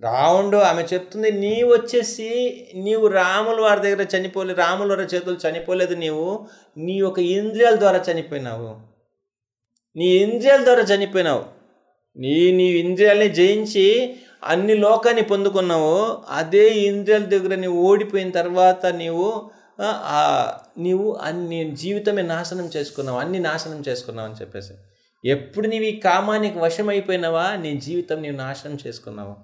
రావణుడు ఆమె చెప్తుంది నీవు వచ్చేసి నీవు రాముల వారి దగ్గర చనిపోలేదు రాముల వారి చేతులు చనిపోలేదు నీవు. నీ ఒక ఇంద్రియాల ద్వారా చనిపోయినావు. నీ ఇంద్రియాల ద్వారా చనిపోయినావు. నీ నీ ఇంద్రియాలని జయించి అన్ని లోకాన్ని పొందుకున్నావు. అదే ఇంద్రియాల దగ్గర నీవు ఓడిపోయిన తర్వాత నీవు నీవు అన్ని జీవితమే నాశనం చేసుకున్నావు. అన్ని నాశనం చేసుకున్నావు అని చెప్పేసి. ఎప్పుడు నీవు ఈ కామానికి వశమైపోయినావా? నీ జీవితం నీవు నాశనం చేసుకున్నావు.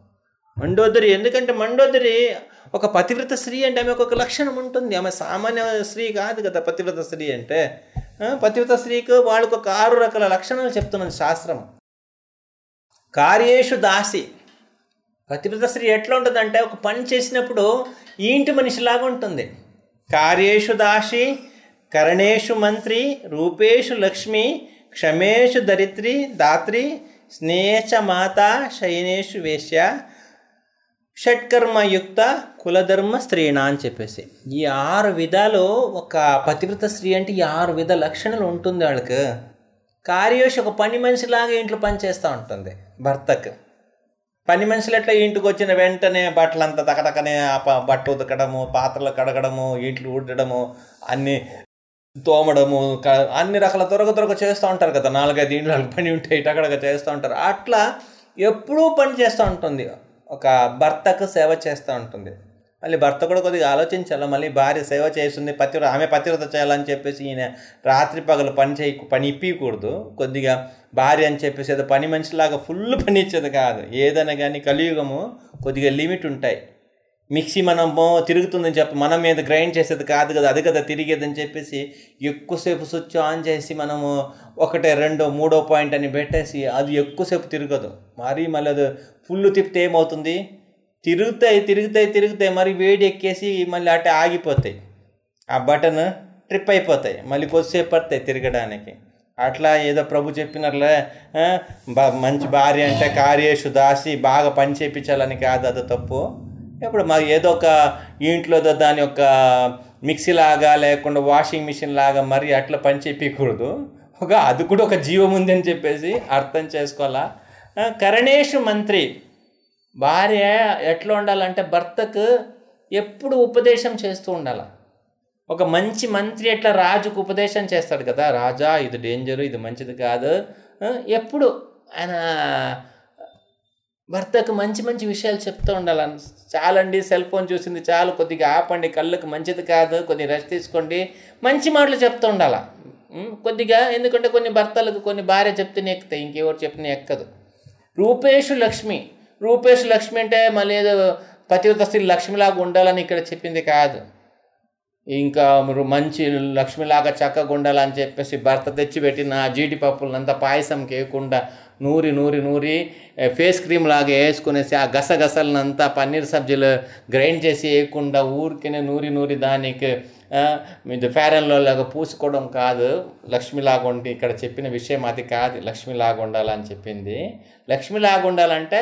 మండోదరి ఎందుకంటే మండోదరి ఒక పతివ్రత స్త్రీ అంటే ఆమె ఒక లక్షణం ఉంటుంది. ఆమె సామాన్య స్త్రీ కాదు కదా పతివ్రత స్త్రీ అంటే. పతివ్రత స్త్రీకి వాళ్ళకు ఒక ఆరు రకాల లక్షణాలు చెప్తున్నది శాస్త్రం. కార్యేషు దాసి. పతివ్రత స్త్రీ ఎట్లా ఉంటుందంటే ఒక పని చేసినప్పుడు ఇంటి మనిషిలాగా ఉంటుంది. కార్యేషు దాసి కరణేషు మంత్రి రూపేషు లక్ష్మి క్షమేషు దరిత్రి దాత్రి స్నేహ మాత శయనేషు వేశ్య షట్కర్మయుక్త కులధర్మ స్త్రీణ అని చెప్పేసి. ఈ ఆరు విధాలు ఒక పతివ్రత స్త్రీ అంటే ఈ ఆరు విధ లక్షణాలు ఉంటుంది వాళ్ళకి. కార్యోషి ఒక పని మనిషిలాగా ఇంట్లో పని చేస్తూ ఉంటుంది భర్తకు. పని మనుషులు ఎట్లా ఇంటికి వచ్చిన వెంటనే బట్టలంతా తకటకనే ఆ ప- బట్ట ఉతకడము పాత్రలు కడగడము ఇంట్లు ఊడడము అన్ని తోమడము అన్ని రకాల త్వరగ త్వరగ చేస్తూ ఉంటారు కదా. నాలుగైదు ఇంట్లో పని ఉంటే ఇటక్కడగా చేస్తూ ఉంటారు. అట్లా ఎప్పుడూ పని చేస్తూ ఉంటుంది. ఒక భర్తకు సేవ చేస్తూ ఉంటుంది. మళ్ళీ భర్త కూడా కొద్దిగా ఆలోచించాలి మళ్ళీ భార్య సేవ చేస్తుంది పతివ్రత ఆమె పతివ్రత చేయాలని చెప్పేసి ఈయన రాత్రి పగలు పని చేయ పని ఇప్పించకూడదు కొద్దిగా భార్య అని చెప్పేసి ఏదో పని మనిషిలాగా ఫుల్ పని ఇచ్చేది కాదు. ఏదైనా కానీ కలియుగము కొద్దిగా లిమిట్ ఉంటాయి. మిక్సీ మనము తిరుగుతుందని చెప్పి మనం మీద గ్రైండ్ చేసేది కాదు కదా అది కదా తిరిగేదని చెప్పేసి ఎక్కువసేపు స్విచ్ ఆన్ చేసి మనము ఒకటే రెండో మూడో పాయింట్ అని పెట్టేసి అది ఎక్కువసేపు తిరగదు. మరీ మళ్ళీ అది ఫుల్ తిప్పితే ఏమవుతుంది? తిరుగుతాయి తిరుగుతాయి తిరుగుతాయి మరి వేడి ఎక్కేసి మళ్ళీ అటు ఆగిపోతాయి. ఆ బటన్ ట్రిప్ అయిపోతాయి మళ్ళీ కొద్దిసేపు పడతాయి తిరగడానికి. అట్లా ఏదో ప్రభు చెప్పినట్లే బ- మంచి భార్య అంటే కార్యేషు దాసి బాగా పని చేయించాలని కాదు అది తప్పు. ఇప్పుడు మా ఏదో ఒక ఇంట్లో దాని యొక్క మిక్సీ లాగా లేకుండా వాషింగ్ మిషన్ లాగా మరి అట్లా పని చెప్పకూడదు. ఒక అది కూడా ఒక జీవం ఉంది అని చెప్పేసి అర్థం చేసుకోవాలా? కరణేషు మంత్రి భార్య ఎట్లా ఉండాలంటే భర్తకు ఎప్పుడు ఉపదేశం చేస్తూ ఉండాలి. ఒక మంచి మంత్రి ఎట్లా రాజుకు ఉపదేశం చేస్తాడు కదా? రాజా ఇది డేంజరు ఇది మంచిది కాదు. ఎప్పుడు ఆయన భర్తకు మంచి మంచి విషయాలు చెప్తూ ఉండాలని. చాలండి సెల్ ఫోన్ చూసింది చాలు. కొద్దిగా ఆపండి కళ్ళకు మంచిది కాదు. కొద్దిగా రెస్ట్ తీసుకోండి. మంచి మాటలు చెప్తూ ఉండాలి? కొద్దిగా. ఎందుకంటే కొన్ని భర్తలకు కొన్ని భార్య చెప్తేనే ఎక్కుతాయి. ఇంకెవరు చెప్పినా ఎక్కదు. రూపేషు లక్ష్మి. రూపేషు లక్ష్మి అంటే మళ్ళీ ఏదో పతివ్రత స్త్రీ లక్ష్మిలాగా ఉండాలని ఇక్కడ చెప్పింది కాదు. ఇంకా మంచి లక్ష్మిలాగా చక్కగా ఉండాలని చెప్పేసి భర్త తెచ్చిపెట్టిన జీడిపప్పులంతా పాయసం కేయకుండా నూరి నూరి నూరి ఫేస్ క్రీమ్ లాగా వేసుకునేసి ఆ గసగసలనంతా పన్నీర్ సబ్జీలు గ్రైండ్ చేసి వేయకుండా ఊరికనే నూరి నూరి దానికి ఆ, ఫేరన్లో లాగా పూసుకోవడం కాదు. లక్ష్మిలాగా ఉండి ఇక్కడ చెప్పిన విషయం అది కాదు. లక్ష్మిలాగా ఉండాలని చెప్పింది. లక్ష్మిలాగా ఉండాలంటే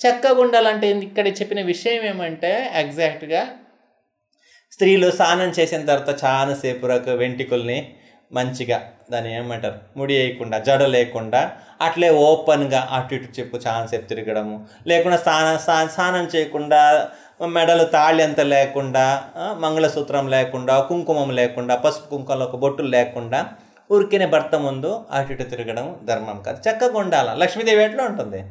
చక్కగా ఉండాలంటే ఇక్కడ చెప్పిన విషయం ఏమంటే ఎగ్జాక్ట్గా స్త్రీలు స్నానం చేసిన తర్వాత చాలాసేపు వరకు వెంట్రుకల్ని మంచిగా దాన్ని ఏమంటారు ముడి వేయకుండా జడ లేకుండా అట్లే ఓపెన్గా అటు ఇటు చెప్పు చాలాసేపు తిరగడము. లేకుండా స్నానం స్నా- స్నానం చేయకుండా మెడలు తాళి అంత లేకుండా మంగళసూత్రం లేకుండా కుంకుమం లేకుండా పసుపు కుంకుమలో ఒక బొట్టులు లేకుండా ఊరికేనే భర్త ముందు అటు ఇటు తిరగడం ధర్మం కాదు. చక్కగా ఉండాల? లక్ష్మీదేవి ఎట్లా ఉంటుంది?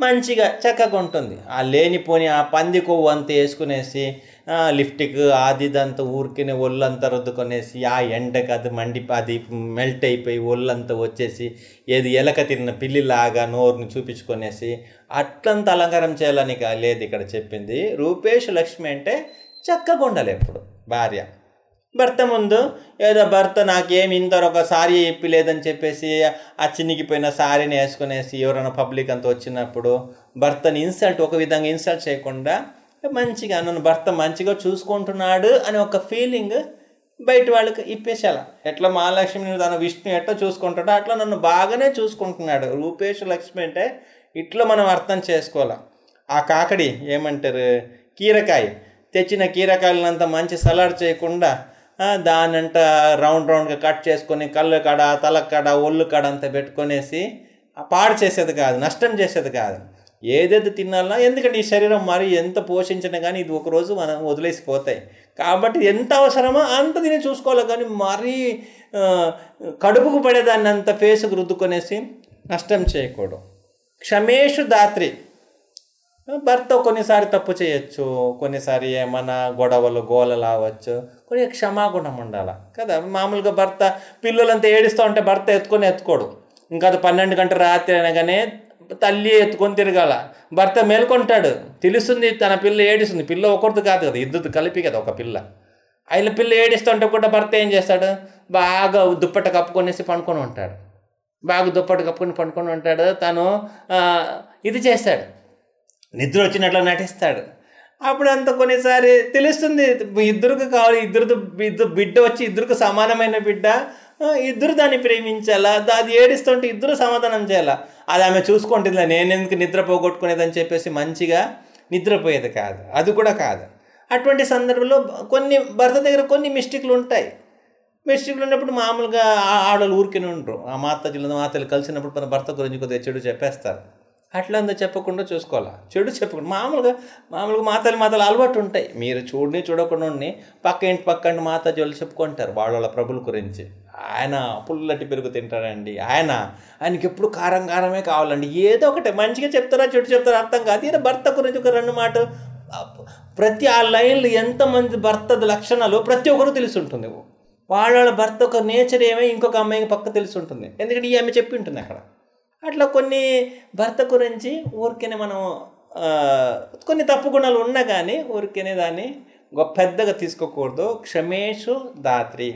మంచిగా చక్కగా ఉంటుంది. ఆ లేనిపోని ఆ పంది కొవ్వు అంతా వేసుకునేసి లిఫ్ట్కి అది ఇదంతా ఊరికినే ఒళ్ళంతా రుద్దుకొనేసి ఆ ఎండకి అది మండి అది మెల్ట్ అయిపోయి ఒళ్ళంతా వచ్చేసి ఏది ఎలక తిన్న పిల్లిలాగా నోరుని చూపించుకొనేసి అట్లంతా అలంకారం చేయాలని లేదు ఇక్కడ చెప్పింది. రూపేష్ లక్ష్మి అంటే చక్కగా ఉండాలి ఎప్పుడు భార్య. భర్త ముందు ఏదో భర్త నాకేం ఇంతరు ఒక సారీ ఇప్పలేదని చెప్పేసి ఆ చిన్నికిపోయిన సారీని వేసుకునేసి ఎవరైనా పబ్లిక్ అంతా వచ్చినప్పుడు భర్తని ఇన్సల్ట్ ఒక విధంగా ఇన్సల్ట్ చేయకుండా మంచిగా నన్ను భర్త మంచిగా చూసుకుంటున్నాడు అనే ఒక ఫీలింగ్ బయట వాళ్ళకి ఇప్పేసేలా. ఎట్లా మహాలక్ష్మిని తన విష్ణు ఎట్లా చూసుకుంటాడో అట్లా నన్ను బాగానే చూసుకుంటున్నాడు. రూపేష్ లక్ష్మి అంటే ఇట్లా మనం అర్థం చేసుకోవాలి. ఆ కాకడి ఏమంటారు? కీరకాయ. తెచ్చిన కీరకాయలంతా మంచి సలాడ్ చేయకుండా దాని దానంట రౌండ్ రౌండ్గా కట్ చేసుకొని కళ్ళు కడ తల కడ ఒళ్ళు కడ అంతా పెట్టుకొనేసి ఆ పాడు చేసేది కాదు నష్టం చేసేది కాదు. ఏదైతే తినాలన్నా ఎందుకంటే ఈ శరీరం మరి ఎంత పోషించినా కానీ ఇది ఒకరోజు మనం వదిలేసిపోతాయి. కాబట్టి ఎంత అవసరమో అంత తిని చూసుకోవాలి. కానీ మరీ కడుపుకు పడేదాన్ని అంత ఫేసుకు రుద్దుకొనేసి నష్టం చేయకూడదు. క్షమేషు దాత్రి. భర్త కొన్నిసారి తప్పు చేయొచ్చు. కొన్నిసారి ఏమైనా గొడవలు గోలలు అవ్వచ్చు. కొన్ని క్షమాగుణం ఉండాలి? కదా? మామూలుగా భర్త పిల్లలంతా ఏడుస్తూ ఉంటే భర్త ఎత్తుకొని ఎత్తుకోడు. ఇంకా అది పన్నెండు గంటల రాత్రి అనగానే తల్లి ఎత్తుకొని తిరగాల. భర్త మేల్కొంటాడు. తెలుస్తుంది తన పిల్ల ఏడుస్తుంది. పిల్ల ఒకరిది కాదు కదా ఇద్దరు కలిపి కదా ఒక పిల్ల. ఆయన పిల్ల ఏడిస్తుంటే కూడా భర్త ఏం చేస్తాడు? బాగా దుప్పట కప్పుకొనేసి పండుకొని ఉంటాడు. బాగా దుప్పటి కప్పుకొని పండుకొని ఉంటాడు. తను ఇది చేస్తాడు. నిద్ర వచ్చినట్లు నటిస్తాడు. అప్పుడు అంత కొన్నిసారి తెలుస్తుంది ఇద్దరికి కావాలి ఇద్దరు ఇద్దరు బిడ్డ వచ్చి ఇద్దరికి సమానమైన బిడ్డ ఇద్దరు దాన్ని ప్రేమించాలా? అది ఏడిస్తుంటే ఇద్దరు సమాధానం చేయాలా? అది ఆమె చూసుకుంటుందిలే నేను ఎందుకు నిద్ర పోగొట్టుకునేదని చెప్పేసి మంచిగా నిద్రపోయేది కాదు. అది కూడా కాదు. అటువంటి సందర్భంలో కొన్ని భర్త దగ్గర కొన్ని మిస్టేక్లు ఉంటాయి. మిస్టేక్లు ఉన్నప్పుడు మామూలుగా ఆడవాళ్ళు ఊరికే ఉండరు. ఆ మాతలు మాతలు కలిసినప్పుడు మన భర్త గురించి కొద్దిగా చెడు చెప్పేస్తారు. అట్లా అంతా చెప్పకుండా చూసుకోవాలా? చెడు చెప్పకుండా మామూలుగా మామూలుగా మాతలు మాతలు అలవాటు ఉంటాయి. మీరు చూడని చూడకుండా ఉండి పక్క ఇంటి పక్క ఇంటి మాత జోళ్ళు చెప్పుకుంటారు. వాళ్ళ ప్రభుల గురించి. ఆయన పుల్లటి పెరుగు తింటాడండి. ఆయన ఆయనకి ఎప్పుడు కారం కారమే కావాలండి. ఏదో ఒకటి మంచిగా చెప్తారా చెడు చెప్తారా అర్థం కాదు. ఏదో భర్త గురించి ఒక రెండు మాట ప్రతి ఆ లైన్లు ఎంతమంది భర్త లక్షణాలు ప్రతి ఒక్కరు తెలిసి ఉంటుంది వాళ్ళ వాళ్ళ భర్త ఒక నేచర్ ఏమో ఇంకొక అమ్మాయికి పక్క తెలిసి ఉంటుంది ఎందుకంటే ఈ ఆమె చెప్పి ఉంటుంది అక్కడ. అట్లా కొన్ని భర్త గురించి ఊరికేనే మనం కొన్ని తప్పు గుణాలు ఉన్నా కానీ ఊరికేనే దాన్ని గొప్ప పెద్దగా తీసుకోకూడదు. క్షమేషు దాత్రి.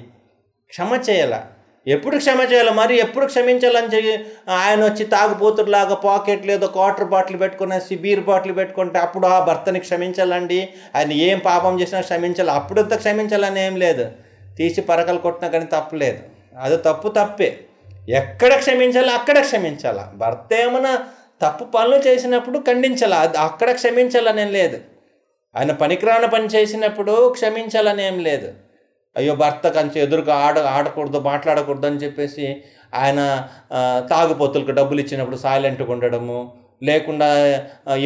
క్షమ చేయాల? ఎప్పుడు క్షమ చేయాలి? మరి ఎప్పుడు క్షమించాలని చెప్పి ఆయన వచ్చి తాగుపోతులాగా పాకెట్ లేదో క్వార్టర్ బాటిల్ పెట్టుకునేసి బీర్ బాటిల్ పెట్టుకుంటే అప్పుడు ఆ భర్తని క్షమించాలండి. ఆయన ఏం పాపం చేసినా క్షమించాలి. అప్పుడంతా క్షమించాలని ఏం లేదు. తీసి పరకలు కొట్టినా కానీ తప్పులేదు అది తప్పు తప్పే. ఎక్కడ క్షమించాలో అక్కడ క్షమించాలా? భర్త ఏమైనా తప్పు పనులు చేసినప్పుడు ఖండించాలి? అది అక్కడ క్షమించాలనేం లేదు. ఆయన పనికిరాని పని చేసినప్పుడు క్షమించాలని ఏం లేదు. అయ్యో భర్త కంచె ఎదురుగా ఆడ ఆడకూడదు మాట్లాడకూడదు అని చెప్పేసి ఆయన తాగుపోతులకు డబ్బులు ఇచ్చినప్పుడు సైలెంట్గా ఉండడము లేకుండా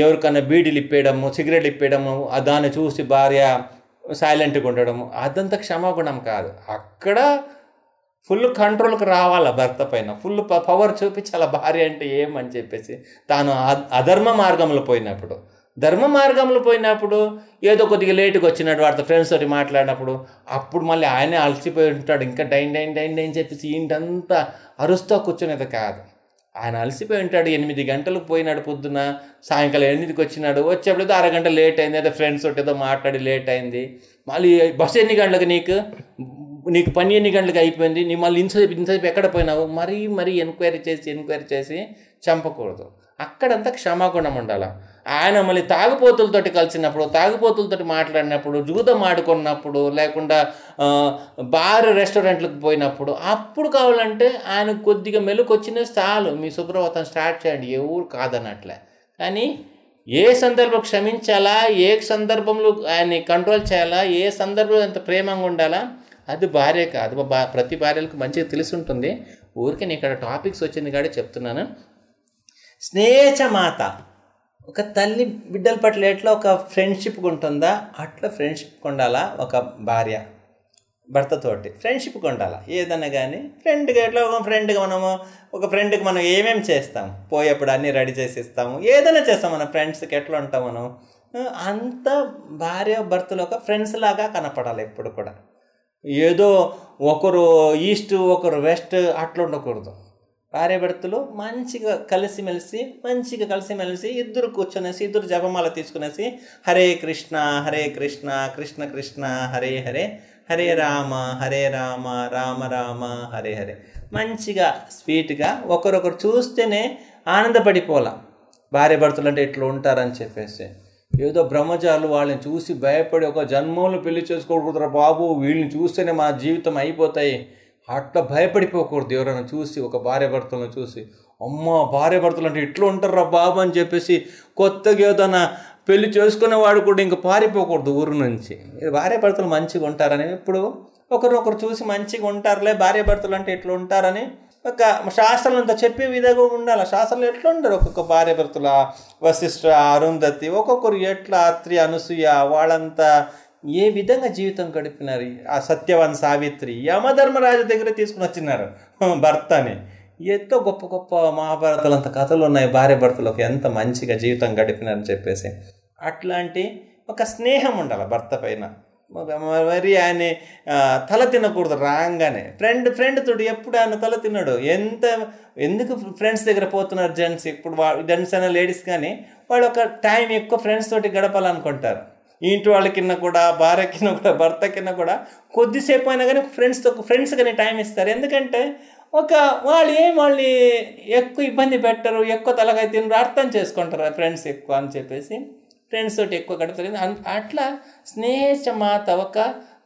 ఎవరికైనా బీడీలు ఇప్పేయడము సిగరెట్లు ఇప్పేయడము దాన్ని చూసి భార్య సైలెంట్గా ఉండడము అదంతా క్షమాగుణం కాదు. అక్కడ ఫుల్ కంట్రోల్కి రావాలా భర్త పైన? ఫుల్ పవర్ చూపించాల భార్య అంటే ఏమని చెప్పేసి? తాను అధర్మ మార్గంలో పోయినప్పుడు. ధర్మ మార్గంలో పోయినప్పుడు ఏదో కొద్దిగా లేటుగా వచ్చినట్టు వాడితో ఫ్రెండ్స్ తోటి మాట్లాడినప్పుడు అప్పుడు మళ్ళీ ఆయనే అలసిపోయి ఉంటాడు. ఇంకా డైన్ డైన్ డైన్ డైన్ చెప్పేసి ఇంటంతా అరుస్తూ కూర్చునేది కాదు. ఆయన అలసిపోయి ఉంటాడు. ఎనిమిది గంటలకు పోయినాడు పొద్దున సాయంకాలం ఎనిమిదికి వచ్చినాడు. వచ్చేప్పుడు అరగంట లేట్ అయింది. ఏదో ఫ్రెండ్స్ తోటి ఏదో మాట్లాడి లేట్ అయింది. మళ్ళీ బస్సు ఎన్ని గంటలకు నీకు? నీకు పని ఎన్ని గంటలకు అయిపోయింది? నీ మళ్ళీ ఇంతసేపు ఇంతసేపు ఎక్కడ పోయినావు? మరీ మరీ ఎంక్వైరీ చేసి ఎంక్వైరీ చేసి చంపకూడదు. అక్కడంతా క్షమాగుణం ఉండాలి. ఆయన మళ్ళీ తాగుపోతులతోటి కలిసినప్పుడు తాగుపోతులతోటి మాట్లాడినప్పుడు జూదం ఆడుకున్నప్పుడు లేకుండా బార్ రెస్టారెంట్లకు పోయినప్పుడు అప్పుడు కావాలంటే ఆయన కొద్దిగా మెలకు వచ్చిన చాలు మీ శుభ్రవతం స్టార్ట్ చేయండి ఏ ఊరు కాదన్నట్లే. కానీ ఏ సందర్భం క్షమించాలా ఏ సందర్భంలో ఆయన్ని కంట్రోల్ చేయాలా ఏ సందర్భంలో ఎంత ప్రేమంగా ఉండాలా అది భార్య కాదు బా ప్రతి భార్యలకు మంచిగా తెలిసి ఉంటుంది ఊరికే నేను ఇక్కడ టాపిక్స్ వచ్చింది కాబట్టి చెప్తున్నాను. స్నేహమాత ఒక తల్లి బిడ్డల పట్ల ఎట్లా ఒక ఫ్రెండ్షిప్ ఉంటుందా? అట్లా ఫ్రెండ్షిప్ ఉండాలా ఒక భార్య భర్తతోటి? ఫ్రెండ్షిప్ ఉండాలా? ఏదన్నా కానీ ఫ్రెండ్గా ఎట్లా ఒక ఫ్రెండ్గా మనము ఒక ఫ్రెండ్కి మనం ఏమేమి చేస్తాం? పోయేప్పుడు అన్నీ రెడీ చేసి ఇస్తాము. ఏదైనా చేస్తాం మన ఫ్రెండ్స్కి ఎట్లా ఉంటాం మనం? అంత భార్య భర్తలు ఒక ఫ్రెండ్స్ లాగా కనపడాలి ఎప్పుడు కూడా. ఏదో ఒకరు ఈస్ట్ ఒకరు వెస్ట్ అట్లా ఉండకూడదు. భార్యభర్తలు మంచిగా కలిసిమెలిసి మంచిగా కలిసిమెలిసి ఇద్దరు కూర్చొనేసి ఇద్దరు జపమాల తీసుకునేసి హరే కృష్ణ హరే కృష్ణ కృష్ణ కృష్ణ హరే హరే హరే రామ హరే రామ రామ రామ హరే హరే. మంచిగా స్వీట్గా ఒకరొకరు చూస్తేనే ఆనందపడిపోలా భార్యభర్తలు అంటే ఇట్లా ఉంటారని చెప్పేసి. ఏదో బ్రహ్మచారులు వాళ్ళని చూసి భయపడి ఒక జన్మలు పెళ్ళి చేసుకోకూడదురా బాబు వీళ్ళని చూస్తేనే మా జీవితం అయిపోతాయి. అట్లా భయపడిపోకూడదు ఎవరైనా చూసి ఒక భార్య భర్తలను చూసి. అమ్మ భార్య భర్తలు అంటే ఇట్లా ఉంటారా బాబు అని చెప్పేసి కొత్తగా ఏదైనా పెళ్ళి చేసుకునేవాడు కూడా ఇంకా పారిపోకూడదు ఊరు నుంచి. భార్య భర్తలు మంచిగా ఉంటారని ఇప్పుడు ఒకరినొకరు చూసి మంచిగా ఉంటారులే భార్య భర్తలు అంటే ఇట్లా ఉంటారని ఒక శాస్త్రం అంతా చెప్పే విధంగా ఉండాలి. శాస్త్రంలో ఎట్లా ఉండరు? ఒక్కొక్క భార్య భర్తల వశిష్ఠ అరుంధతి ఒక్కొక్కరు ఎట్లా అత్రి అనసూయ వాళ్ళంతా ఏ విధంగా జీవితం గడిపినారు? ఆ సత్యవాన్ సావిత్రి యమధర్మరాజు దగ్గర తీసుకుని వచ్చినారు. భర్తని. ఎంతో గొప్ప గొప్ప మహాభారతాలు అంత కథలు ఉన్నాయి భార్య భర్తలకు. ఎంత మంచిగా జీవితం గడిపినారని చెప్పేసి. అట్లాంటి ఒక స్నేహం ఉండాలి భర్త పైన. మరి ఆయన తల తినకూడదు రాగానే. ఫ్రెండ్ ఫ్రెండ్ తోడు ఎప్పుడు ఆయన తల తిన్నాడు ఎంత ఎందుకు ఫ్రెండ్స్ దగ్గర పోతున్నారు జెంట్స్? ఇప్పుడు జెంట్స్ అయినా లేడీస్ కానీ వాళ్ళు ఒక టైం ఎక్కువ ఫ్రెండ్స్ తోటి గడపాలనుకుంటారు. ఇంటి వాళ్ళ కింద కూడా భార్య కింద కూడా భర్త కింద కూడా కొద్దిసేపు అయినా కానీ ఫ్రెండ్స్తో ఫ్రెండ్స్ కానీ టైం ఇస్తారు. ఎందుకంటే ఒక వాళ్ళు ఏం వాళ్ళని ఎక్కువ ఇబ్బంది పెట్టరు ఎక్కువ తలగా తినరు అర్థం చేసుకుంటారు ఫ్రెండ్స్ ఎక్కువ అని చెప్పేసి ఫ్రెండ్స్ తోటి ఎక్కువ గడపలేదు అట్లా స్నేహిత మాత ఒక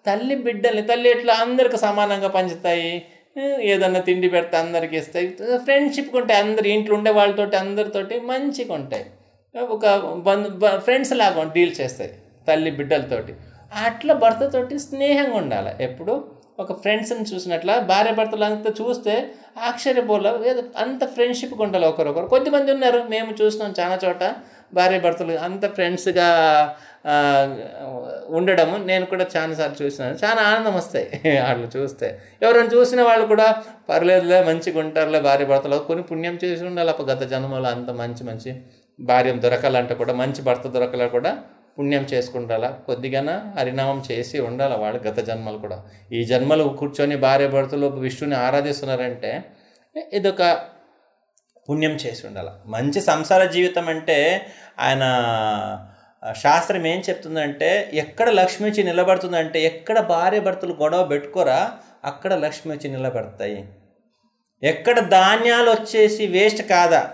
తల్లి బిడ్డల్ని తల్లి ఎట్లా అందరికి సమానంగా పంచుతాయి? ఏదన్నా తిండి పెడితే అందరికి ఇస్తాయి. ఫ్రెండ్షిప్ ఉంటాయి అందరు ఇంట్లో ఉండే వాళ్ళతోటి అందరితోటి మంచిగా ఉంటాయి. ఒక బంధు ఫ్రెండ్స్ లాగా డీల్ చేస్తాయి. తల్లి బిడ్డలతోటి. అట్లా భర్తతోటి స్నేహంగా ఉండాలి. ఎప్పుడు? ఒక ఫ్రెండ్స్ని చూసినట్ల భార్య భర్తలు అంతా చూస్తే ఆశ్చర్యపోల అంత ఫ్రెండ్షిప్గా ఉండాలి ఒకరొకరు. కొద్దిమంది ఉన్నారు మేము చూసినాం చాలా చోట భార్య భర్తలు అంత ఫ్రెండ్స్గా ఉండడము నేను కూడా చాలాసార్లు చూసినాను. చాలా ఆనందం వస్తాయి [laughs] వాళ్ళు చూస్తే. ఎవరైనా చూసిన వాళ్ళు కూడా పర్లేదులే మంచిగా ఉంటారులే భార్య భర్తలు. కొన్ని పుణ్యం చేసి ఉండాలి. అప్పుడు గత జన్మలో అంత మంచి మంచి భార్య దొరకాలంటే కూడా మంచి భర్త దొరకాల కూడా పుణ్యం చేసుకుంటాలా? కొద్దిగానా హరినామం చేసి ఉండాలి వాళ్ళు గత జన్మలు కూడా? ఈ జన్మలు కూర్చొని భార్య భర్తలు విష్ణుని ఆరాధిస్తున్నారంటే ఇదొక పుణ్యం చేసి ఉండాలి? మంచి సంసార జీవితం అంటే ఆయన శాస్త్రం ఏం చెప్తుందంటే ఎక్కడ లక్ష్మి వచ్చి నిలబడుతుందంటే ఎక్కడ భార్య భర్తలు గొడవ పెట్టుకోరా అక్కడ లక్ష్మి వచ్చి నిలబడతాయి. ఎక్కడ ధాన్యాలు వచ్చేసి వేస్ట్ కాదా?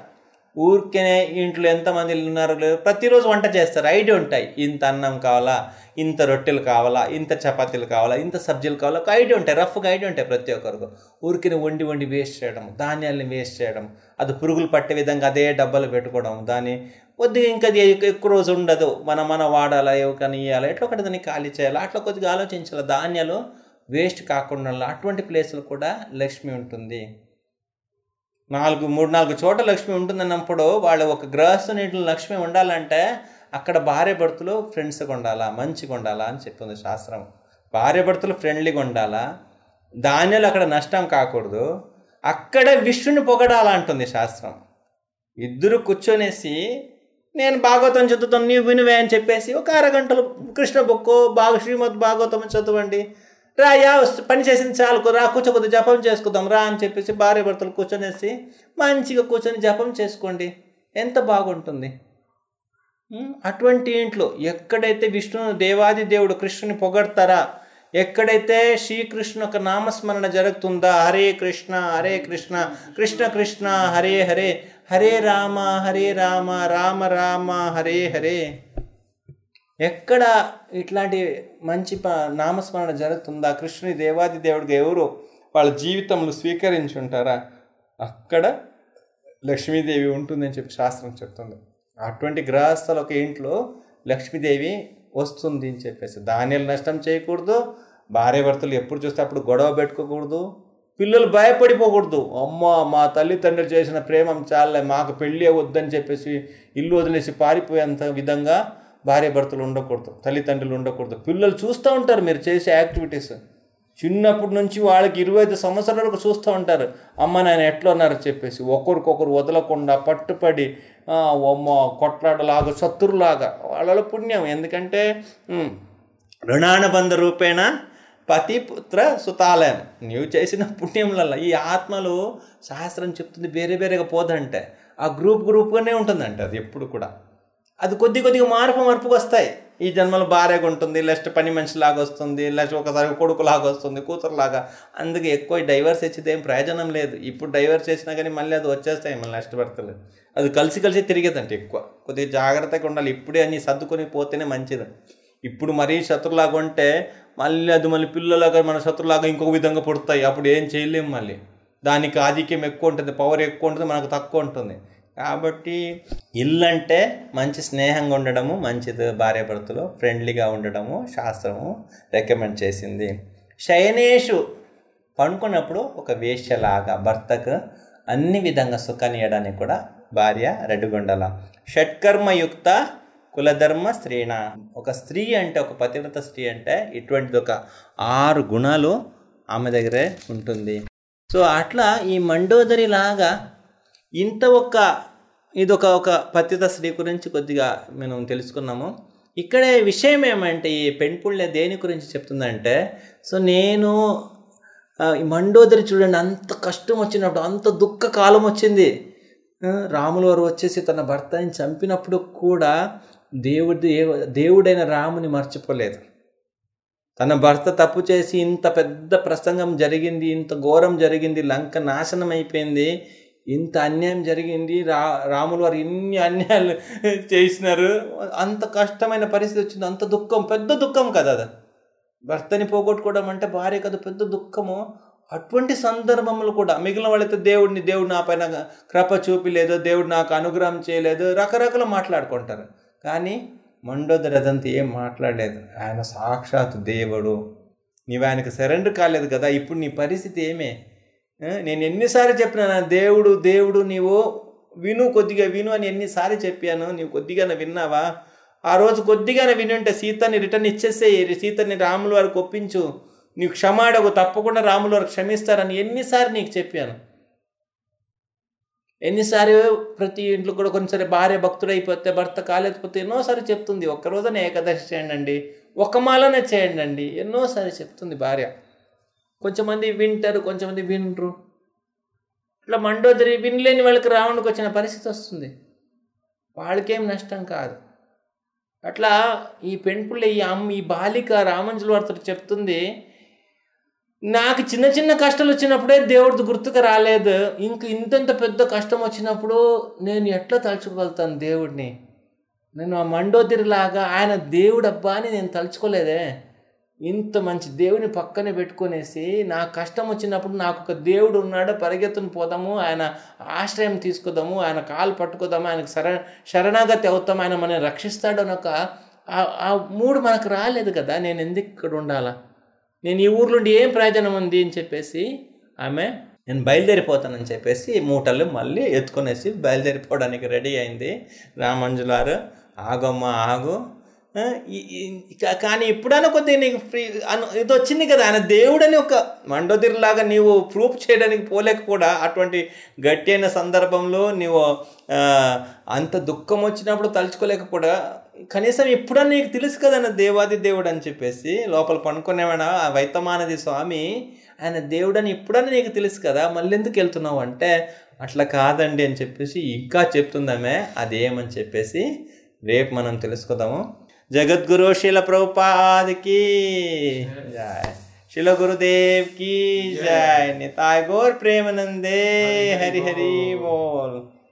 ఊరికేనే ఇంట్లో ఎంతమంది ఉన్నారు లేదు ప్రతిరోజు వంట చేస్తారు. ఐడియా ఉంటాయి. ఇంత అన్నం కావాలా? ఇంత రొట్టెలు కావాలా? ఇంత చపాతీలు కావాలా? ఇంత సబ్జీలు కావాలా? ఒక ఐడియా ఉంటాయి. రఫ్గా ఐడియా ఉంటాయి ప్రతి ఒక్కరికి. ఊరికి వండి వండి వేస్ట్ చేయడం ధాన్యాల్ని వేస్ట్ చేయడం అది పురుగులు పట్టే విధంగా అదే డబ్బాలు పెట్టుకోవడం దాన్ని కొద్దిగా ఇంకా అది ఎక్కువ రోజు ఉండదు. మన మన వాడాలా? ఎవరికైనా ఇవ్వాలా ఎట్లా ఒకటి దాన్ని ఖాళీ చేయాలా? అట్లా కొద్దిగా ఆలోచించాలి? ధాన్యాలు వేస్ట్ కాకుండా అటువంటి ప్లేసులు కూడా లక్ష్మి ఉంటుంది. నాలుగు మూడు నాలుగు చోట్ల లక్ష్మి ఉంటుందన్నప్పుడు వాళ్ళు ఒక గృహస్థుని ఇంట్లో లక్ష్మి ఉండాలంటే అక్కడ భార్య భర్తలు ఫ్రెండ్స్గా ఉండాలా మంచిగా ఉండాలా అని చెప్తుంది శాస్త్రం. భార్య భర్తలు ఫ్రెండ్లీగా ఉండాలా? ధాన్యాలు అక్కడ నష్టం కాకూడదు. అక్కడే విష్ణుని పొగడాలా అంటుంది శాస్త్రం. ఇద్దరు కూర్చొనేసి నేను భాగవతం చదువుతాను నీవు వినువే అని చెప్పేసి ఒక అరగంటలు కృష్ణ బొక్కు బాగా శ్రీమద్ భాగవతం చదవండి. రాయా పని చేసింది చాలు రా కూర్చో జపం చేసుకుందాం రా అని చెప్పేసి భార్య భర్తలు కూర్చొనేసి మంచిగా కూర్చొని జపం చేసుకోండి. ఎంత బాగుంటుంది. అటువంటి ఇంట్లో ఎక్కడైతే విష్ణును దేవాది దేవుడు కృష్ణుని పొగడతారా ఎక్కడైతే శ్రీకృష్ణు ఒక నామస్మరణ జరుగుతుందా హరే కృష్ణ హరే కృష్ణ కృష్ణ కృష్ణ హరే హరే హరే రామ హరే రామ రామ రామ హరే హరే. ఎక్కడ ఇట్లాంటి మంచి ప నామస్మరణ జరుగుతుందా? కృష్ణుని దేవాది దేవుడికి ఎవరు వాళ్ళ జీవితంలో స్వీకరించి ఉంటారా? అక్కడ లక్ష్మీదేవి ఉంటుందని చెప్పి శాస్త్రం చెప్తుంది. అటువంటి గ్రహస్థల ఒక ఇంట్లో లక్ష్మీదేవి వస్తుంది అని చెప్పేసి. ధాన్యాలు నష్టం చేయకూడదు భార్యభర్తలు ఎప్పుడు చూస్తే అప్పుడు గొడవ పెట్టుకోకూడదు పిల్లలు భయపడిపోకూడదు. అమ్మ మా తల్లిదండ్రులు చేసిన ప్రేమం చాలే మాకు పెళ్ళి వద్దని చెప్పేసి ఇల్లు వదిలేసి పారిపోయేంత విధంగా భార్య భర్తలు ఉండకూడదు తల్లిదండ్రులు ఉండకూడదు. పిల్లలు చూస్తూ ఉంటారు మీరు చేసే యాక్టివిటీస్. చిన్నప్పటి నుంచి వాళ్ళకి ఇరవై ఐదు సంవత్సరాల వరకు చూస్తూ ఉంటారు. అమ్మ నాయన ఎట్లా ఉన్నారు చెప్పేసి ఒకరికొకరు వదలకుండా పట్టుపడి అమ్మ కొట్లాడలాగా శత్రులాగా వాళ్ళ పుణ్యం. ఎందుకంటే రుణానుబంధ రూపేణ పతి పుత్ర సుతాలయం. నీవు చేసిన పుణ్యములలో ఈ ఆత్మలు శాస్త్రం చెప్తుంది వేరే వేరేగా పోదంటే. ఆ గ్రూప్ గ్రూప్గానే ఉంటుందంట అది ఎప్పుడు కూడా. అది కొద్ది కొద్దిగా మార్పు మార్పుకు వస్తాయి. ఈ జన్మలో భార్యగా ఉంటుంది లేకపోతే పని మనిషిలాగా వస్తుంది లేకపోతే ఒకసారి కొడుకులాగా వస్తుంది కూతురులాగా. అందుకే ఎక్కువ డైవర్స్ ఇచ్చేది ఏం ప్రయోజనం లేదు. ఇప్పుడు డైవర్స్ చేసినా కానీ మళ్ళీ అది వచ్చేస్తాయి మళ్ళీ నష్టపడతలేదు అది కలిసి కలిసి తిరిగేదంటే ఎక్కువ. కొద్దిగా జాగ్రత్తగా ఉండాలి. ఇప్పుడే అన్ని సర్దుకొని పోతేనే మంచిది. ఇప్పుడు మరీ శత్రులాగా ఉంటే మళ్ళీ అది మళ్ళీ పిల్లలాగా మన శత్రులాగా ఇంకొక విధంగా పుడతాయి. అప్పుడు ఏం చేయలేము మళ్ళీ. దానికి ఆధిక్యం ఎక్కువ ఉంటుంది పవర్ ఎక్కువ ఉంటుంది మనకు తక్కువ ఉంటుంది. కాబట్టి ఇల్లు అంటే మంచి స్నేహంగా ఉండడము మంచిది భార్యాభర్తలు ఫ్రెండ్లీగా ఉండడము శాస్త్రము రికమెండ్ చేసింది. శయనేషు పడుకున్నప్పుడు ఒక వేష్యలాగా భర్తకు అన్ని విధంగా సుఖాన్ని ఇవ్వడానికి కూడా భార్య రెడ్డుగొండల. షట్కర్మయుక్త కులధర్మ స్త్రీణ ఒక స్త్రీ అంటే ఒక పతివ్రత స్త్రీ అంటే ఇటువంటిది ఒక ఆరు గుణాలు ఆమె దగ్గరే ఉంటుంది. సో అట్లా ఈ మండోదరి లాగా ఇంత ఒక ఇది ఒక ఒక పతిత స్త్రీ గురించి కొద్దిగా మనం తెలుసుకున్నాము. ఇక్కడే విషయం ఏమంటే ఈ పెంపుళ్ళే దేని గురించి చెప్తుందంటే సో నేను ఈ మండోదరి చూడండి అంత కష్టం వచ్చినప్పుడు అంత దుఃఖ కాలం వచ్చింది. ఆ, రాముల వారు వచ్చేసి తన భర్తని చంపినప్పుడు కూడా దేవుడి దేవుడైన రాముని మర్చిపోలేదు. తన భర్త తప్పు చేసి ఇంత పెద్ద ప్రసంగం జరిగింది ఇంత ఘోరం జరిగింది లంక నాశనం అయిపోయింది. ఇంత అన్యాయం జరిగింది రా రాములు వారు ఇన్ని అన్యాయాలు చేసినారు. అంత కష్టమైన పరిస్థితి వచ్చింది అంత దుఃఖం పెద్ద దుఃఖం కదా అది. భర్తని పోగొట్టుకోవడం అంటే భార్య కదా పెద్ద దుఃఖము. అటువంటి సందర్భములు కూడా మిగిలిన వాళ్ళైతే దేవుడిని దేవుడు నా పైన కృప చూపిలేదు దేవుడు నాకు అనుగ్రహం చేయలేదు రకరకాల మాట్లాడుకుంటారు. కానీ మండోదరి అదంతా ఏం మాట్లాడలేదు. ఆయన సాక్షాత్ దేవుడు. నీవు ఆయనకు సరెండర్ కాలేదు కదా ఇప్పుడు నీ పరిస్థితి ఏమే? నేను ఎన్నిసార్లు చెప్పినా దేవుడు దేవుడు నీవు విను కొద్దిగా విను అని ఎన్నిసార్లు చెప్పాను. నీవు కొద్దిగానే విన్నావా? ఆ రోజు కొద్దిగానే వినుంటే సీతని రిటర్న్ ఇచ్చేసే సీతని రాముల వారికి ఒప్పించు. నీకు క్షమాడకు తప్పకుండా రాముల వారు క్షమిస్తారని ఎన్నిసార్లు నీకు చెప్పాను. ఎన్నిసార్లు ప్రతి ఇంట్లో కూడా కొన్నిసారి భార్య భక్తుడు అయిపోతే భర్త కాలేకపోతే ఎన్నోసారి చెప్తుంది. ఒక్క ఏకాదశి చేయండి ఒక ఒక్క మాలనే చేయండి ఎన్నోసారి చెప్తుంది భార్య. కొంచెమంది వింటారు కొంచెమంది వినరు. ఇట్లా మండోదరి వినలేని వాళ్ళకి రావడానికి వచ్చిన పరిస్థితి వస్తుంది. వాళ్ళకేం నష్టం కాదు. అట్లా ఈ పెంపుళ్ళ ఈ అమ్మ ఈ బాలిక రామంజుల వారితో చెప్తుంది నాకు చిన్న చిన్న కష్టాలు వచ్చినప్పుడే దేవుడిది గుర్తుకు రాలేదు. ఇంక ఇంతంత పెద్ద కష్టం వచ్చినప్పుడు నేను ఎట్లా తలుచుకోగలుగుతాను దేవుడిని? నేను ఆ మండోదిరిలాగా ఆయన దేవుడబ్బా అని నేను తలుచుకోలేదే. ఇంత మంచి దేవుని పక్కనే పెట్టుకునేసి నా కష్టం వచ్చినప్పుడు నాకు ఒక దేవుడు ఉన్నాడు పరిగెత్తును పోదాము ఆయన ఆశ్రయం తీసుకుందాము ఆయన కాలు పట్టుకుందాము ఆయనకు శర శరణాగతి అవుతాము ఆయన మనల్ని రక్షిస్తాడు అనొక ఆ- ఆ మూడు మనకు రాలేదు కదా నేను ఎందుకు ఇక్కడ ఉండాలా? నేను ఈ ఊర్లో ఉండి ఏం ప్రయోజనం ఉంది అని చెప్పేసి ఆమె నేను బయలుదేరిపోతానని చెప్పేసి మూటలు మళ్ళీ ఎత్తుకొనేసి బయలుదేరిపోవడానికి రెడీ అయింది రామంజులారు ఆగమ్మ ఆగు. కానీ ఎప్పుడైనా కొద్దిగా నీకు ఫ్రీ అను ఇది వచ్చింది కదా ఆయన దేవుడని ఒక మండోదిరిలాగా నీవు ప్రూఫ్ చేయడానికి పోలేకపోడా అటువంటి గట్టి అయిన సందర్భంలో నీవు అంత దుఃఖం వచ్చినప్పుడు తలుచుకోలేకపోడా కనీసం ఎప్పుడన్నా నీకు తెలుసు కదా ఆయన దేవాది దేవుడు అని చెప్పేసి లోపల పనుకునేవాడా ఆ వైతమానది స్వామి ఆయన దేవుడని ఎప్పుడన్నా నీకు తెలుసు కదా మళ్ళీ ఎందుకు వెళ్తున్నావు అంటే అట్లా కాదండి అని చెప్పేసి ఇంకా చెప్తుందామే అదేమని చెప్పేసి రేపు మనం తెలుసుకుందాము. जगत गुरु शिल प्रभुपाद की जय। शिल गुरुदेव की जय। निताय गौर प्रेमनंदे। हरि हरि बोल।